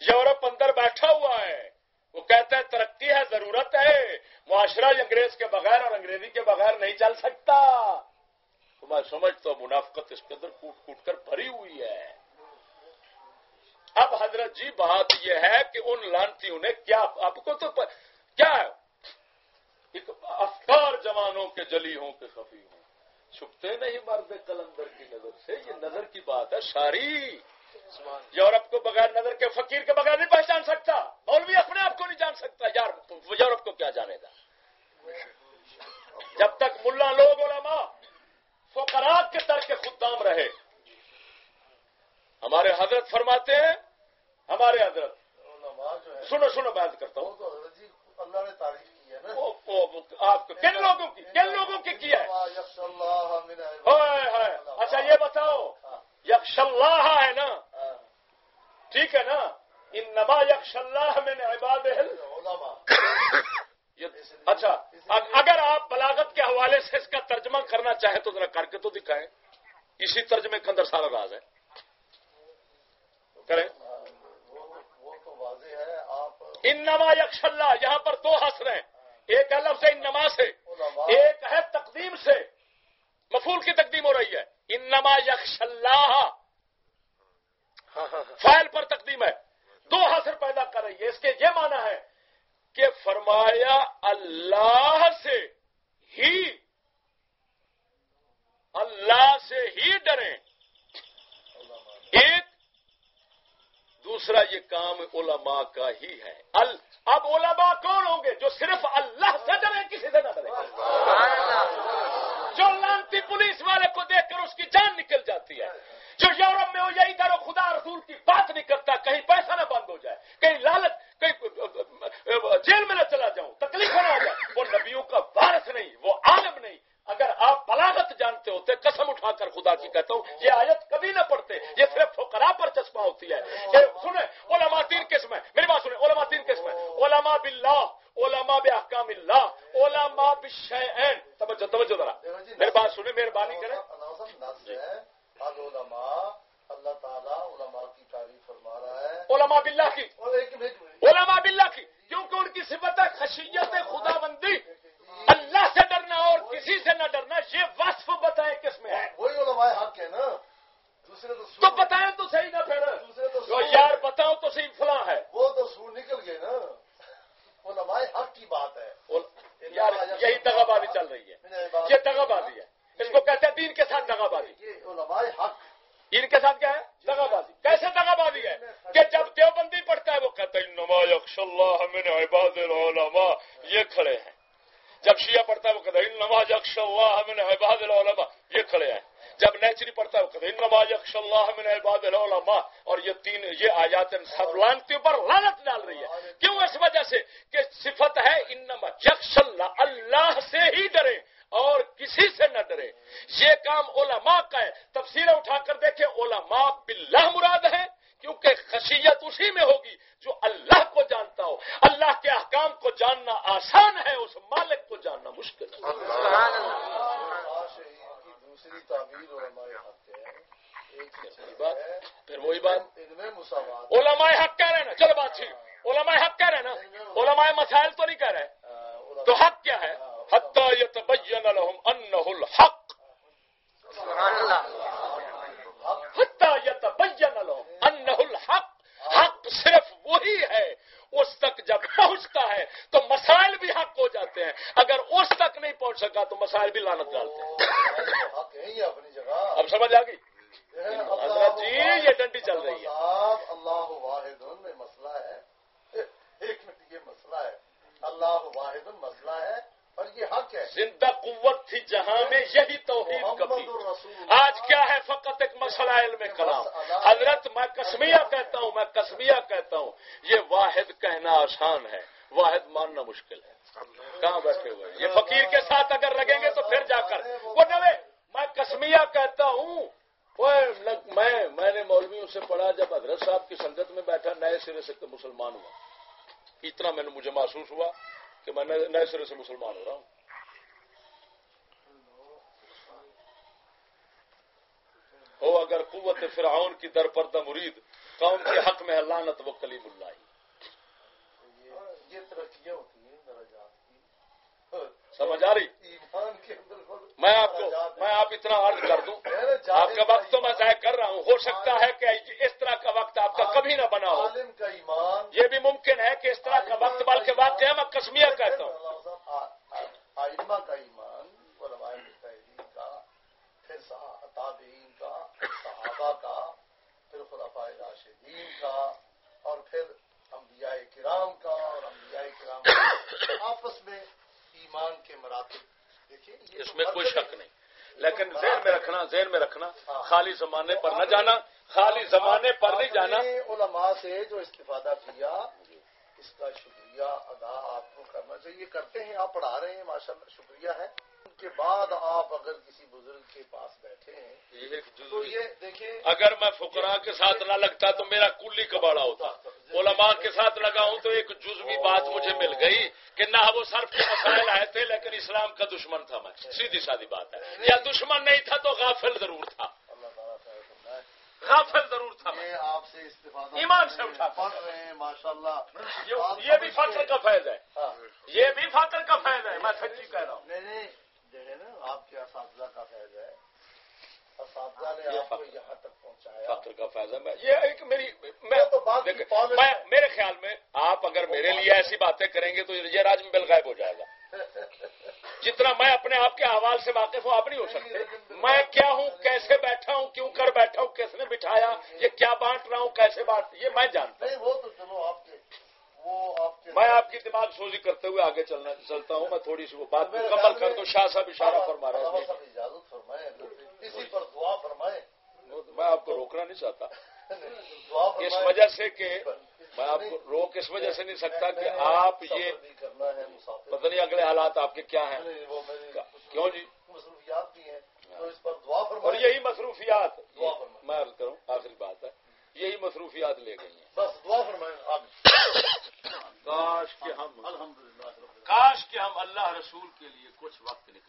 یورپ اندر بیٹھا ہوا ہے، وہ کہتا ہے ترقی ہے، ضرورت ہے۔ معاشرہ انگریز کے بغیر اور انگریزی کے بغیر نہیں چل سکتا۔ تو میں سمجھتا ہوں منافقت اس کے اندر کوٹ کوٹ کر بھری ہوئی ہے۔ اب حضرت جی بات یہ ہے کہ ان لانتیوں نے کیا آپ کو تو کیا ایک افکار جوانوں کے جلی ہوں کہ خفی ہوں۔ چھپتے نہیں مرد کلندر کی نظر سے، یہ نظر کی بات ہے ساری یورپ کو بغیر نظر کے فقیر کے بغیر نہیں پہچان سکتا۔ اور بھی اپنے آپ کو نہیں جان سکتا۔ یار یورپ کو کیا جانے گا؟ جب تک ملا لوگ علماء فقرات کے در کے خدام رہے۔ ہمارے حضرت فرماتے ہیں ہمارے حضرت۔ سنو سنو بات کرتا ہوں۔ اللہ نے تعریف کی ہے آپ کن لوگوں کی کن لوگوں کی کیا ہے؟ اچھا یہ بتاؤ یکش اللہ ہے نا؟ ٹھیک ہے نا؟ ان نما یکش اللہ میں نے عباد اچھا اگر آپ بلاغت کے حوالے سے اس کا چاہے تو ذرا کر کے تو دکھائیں۔ اسی ترجمے کے اندر سارا راز ہے۔ کریں۔ ان نما یکش اللہ، یہاں پر دو حسر ہیں۔ ایک ہے لفظ ان نما سے ایک ہے تقدیم سے مفول کی تقدیم ہو رہی ہے ان نما یکش اللہ فائل پر تقدیم ہے دو حسر پیدا کر رہی ہے اس کے یہ معنی ہے کہ فرمایا اللہ سے ہی اللہ سے ہی ڈریں ایک دوسرا یہ کام علماء کا ہی ہے اب علماء کون ہوں گے جو صرف اللہ سے ڈرے کسی سے نہ ڈرے جو لانتی پولیس والے کو دیکھ کر اس کی جان نکل جاتی ہے جو یورپ میں ہو یا ادھر خدا رسول کی بات نہیں کرتا کہیں پیسہ نہ بند ہو جائے کہیں لالچ کہیں جیل میں نہ چلا جاؤں تکلیف نہ ہو جائے وہ نبیوں کا وارث نہیں وہ عالم نہیں اگر آپ بلاغت جانتے ہوتے قسم اٹھا کر خدا کی کہتا ہوں یہ آیت کبھی نہ پڑھتے یہ صرف فقرا پر چشمہ ہوتی ہے سنیں علماء تین قسم ہے میری بات سنیں علماء تین قسم ہے علماء باللہ علماء بحکام اللہ علماء بشیئین توجہ توجہ ذرا میری بات سنیں مہربانی کریں اللہ تعالیٰ علماء کی تعریف فرما رہا ہے علماء باللہ کی علماء باللہ کی کیونکہ ان کی صفت ہے خشیت خدا بندی اللہ سے ڈرنا اور کسی سے نہ ڈرنا یہ وصف بتائیں کس میں ہے وہی علماء حق ہے نا دوسرے تو بتائیں تو صحیح نہ پھر دوسرے تو یار بتاؤ تو صحیح فلاں ہے وہ تو سور نکل گئے نا علماء حق کی بات ہے یار یہی دگا بازی چل رہی ہے یہ دگا بازی ہے اس کو کہتے ہیں دین کے ساتھ دگا بازی علماء حق ان کے ساتھ کیا ہے دگا بازی کیسے دگا بازی ہے کہ جب دیوبندی پڑتا ہے یکش اللہ من عباد العلماء، یہ کھڑے ہیں۔ جب شیعہ پڑھتا ہے وہ کہتا ہے نماز اکش اللہ من عباد العلماء، یہ کھڑے ہیں۔ جب نیچری پڑھتا ہے وہ کہتا ہے نماز اکش اللہ من عباد العلماء، اور یہ تین، یہ آیات ان سب لانتی پر لانت ڈال رہی ہے۔ کیوں؟ اس وجہ سے کہ صفت ہے، انما یکش اللہ اللہ سے ہی ڈرے اور کسی سے نہ ڈرے۔ یہ کام علماء کا ہے۔ تفسیر اٹھا کر دیکھیں، علماء باللہ مراد ہے کیونکہ خشیت اسی میں ہوگی جو اللہ کو جانتا ہو۔ اللہ کے احکام کو جاننا آسان ہے، اس مالک کو جاننا مشکل ہے۔ دوسری تعبیر پھر وہی بات۔ علماء حق کہہ رہے نا، چلو بات ٹھیک۔ علماء حق کہہ رہے نا۔ علماء مسائل تو نہیں کہہ رہے۔ تو حق کیا ہے؟ حتی یتبین لهم انه الحق۔ حتی یتبین لهم انه الحق. حق صرف وہی ہے. اس تک جب پہنچتا ہے تو مسائل بھی حق ہو جاتے ہیں. اگر اس تک نہیں پہنچ سکا تو مسائل بھی لانت ڈالتے ہیں. اپنی جگہ. اب سمجھ آ گئی؟ حضرت جی یہ ڈنڈی چل رہی ہے. اللہ واحد میں مسئلہ ہے. ایک منٹ یہ مسئلہ ہے. اللہ واحد مسئلہ ہے. اور یہ حق ہے۔ زندہ قوت تھی جہاں میں یہی توحید کبھی آج کیا ہے فقط ایک مسئلہ علم کلام۔ حضرت میں کسمیا کہتا ہوں میں کسمیا کہتا ہوں یہ واحد کہنا آسان ہے واحد ماننا مشکل ہے۔ کہاں بیٹھے ہوئے یہ فقیر کے ساتھ اگر لگیں گے تو پھر جا کر۔ وہ نوے میں کسمیا کہتا ہوں میں میں نے مولویوں سے پڑھا جب حضرت صاحب کی سنگت میں بیٹھا نئے سرے سے مسلمان ہوا۔ اتنا میں نے مجھے محسوس ہوا۔ کہ میں نئے سرے سے مسلمان ہو رہا ہوں۔ ہو اگر قوت فرعون کی در پردہ مرید قوم کے حق میں لانت و کلیم اللہ۔ یہ ترقیاں ہوتی ہیں سمجھ آ رہی؟ میں آپ کو میں آپ اتنا عرض کر دوں۔ آپ کا وقت تو میں ضائع کر رہا ہوں۔ ہو سکتا ہے کہ اس طرح کا وقت آپ کا کبھی نہ بنا ہو۔ یہ بھی ممکن ہے کہ اس طرح کا وقت بلکہ کسمیا کہتا ہوں۔ کا ایمان علماء کا پھر تابعین کا صحابہ کا پھر خلفاء راشدین کا اور پھر انبیاء کرام کا اور انبیاء کرام کا۔ آپس میں ایمان کے مراتب اس میں کوئی شک نہیں۔ لیکن ذہن میں رکھنا ذہن میں رکھنا خالی زمانے پر نہ جانا کے ساتھ نہ لگتا تو میرا کلی کباڑا ہوتا۔ علماء کے ساتھ لگا ہوں تو ایک جزوی بات مجھے مل گئی کہ نہ وہ صرف کے مسائل آئے تھے لیکن اسلام کا دشمن تھا میں۔ سیدھی سادی بات ہے۔ یا دشمن نہیں تھا تو غافل ضرور تھا۔ غافل ضرور تھا میں۔ آپ سے استفادہ ایمان سے اٹھا۔ پڑھ رہے ہیں ماشاء اللہ یہ بھی فخر کا فیض ہے ہاں۔ یہ بھی فخر کا فیض ہے میں سچی کہہ رہا ہوں نہیں جو ہے نا آپ کے اساتذہ کا فیض ہے اساتذہ نے آپ کو یہاں تک پہنچایا فخر کا فیض ہے یہ ایک میری میں میرے خیال میں آپ میرے لیے ایسی باتیں کریں گے تو یہ راج میں بل غائب ہو جائے گا۔ جتنا میں اپنے آپ کے حوال سے واقف ہوں آپ نہیں ہو سکتے۔ میں کیا ہوں؟ کیسے بیٹھا ہوں؟ کیوں کر بیٹھا ہوں؟ کس نے بٹھایا؟ یہ کیا بانٹ رہا ہوں؟ کیسے بانٹ یہ میں جانتا ہوں۔ میں آپ کی دماغ سوزی کرتے ہوئے آگے چلنا چلتا ہوں۔ میں تھوڑی سی وہ بات مکمل کر دوں۔ شاہ صاحب اشارہ فرما رہا ہوں اجازت فرمائے کسی پر دعا فرمائے میں آپ کو روکنا نہیں چاہتا اس وجہ سے کہ میں آپ کو روک اس وجہ سے نہیں سکتا کہ آپ یہ پتہ نہیں اگلے حالات آپ کے کیا ہیں۔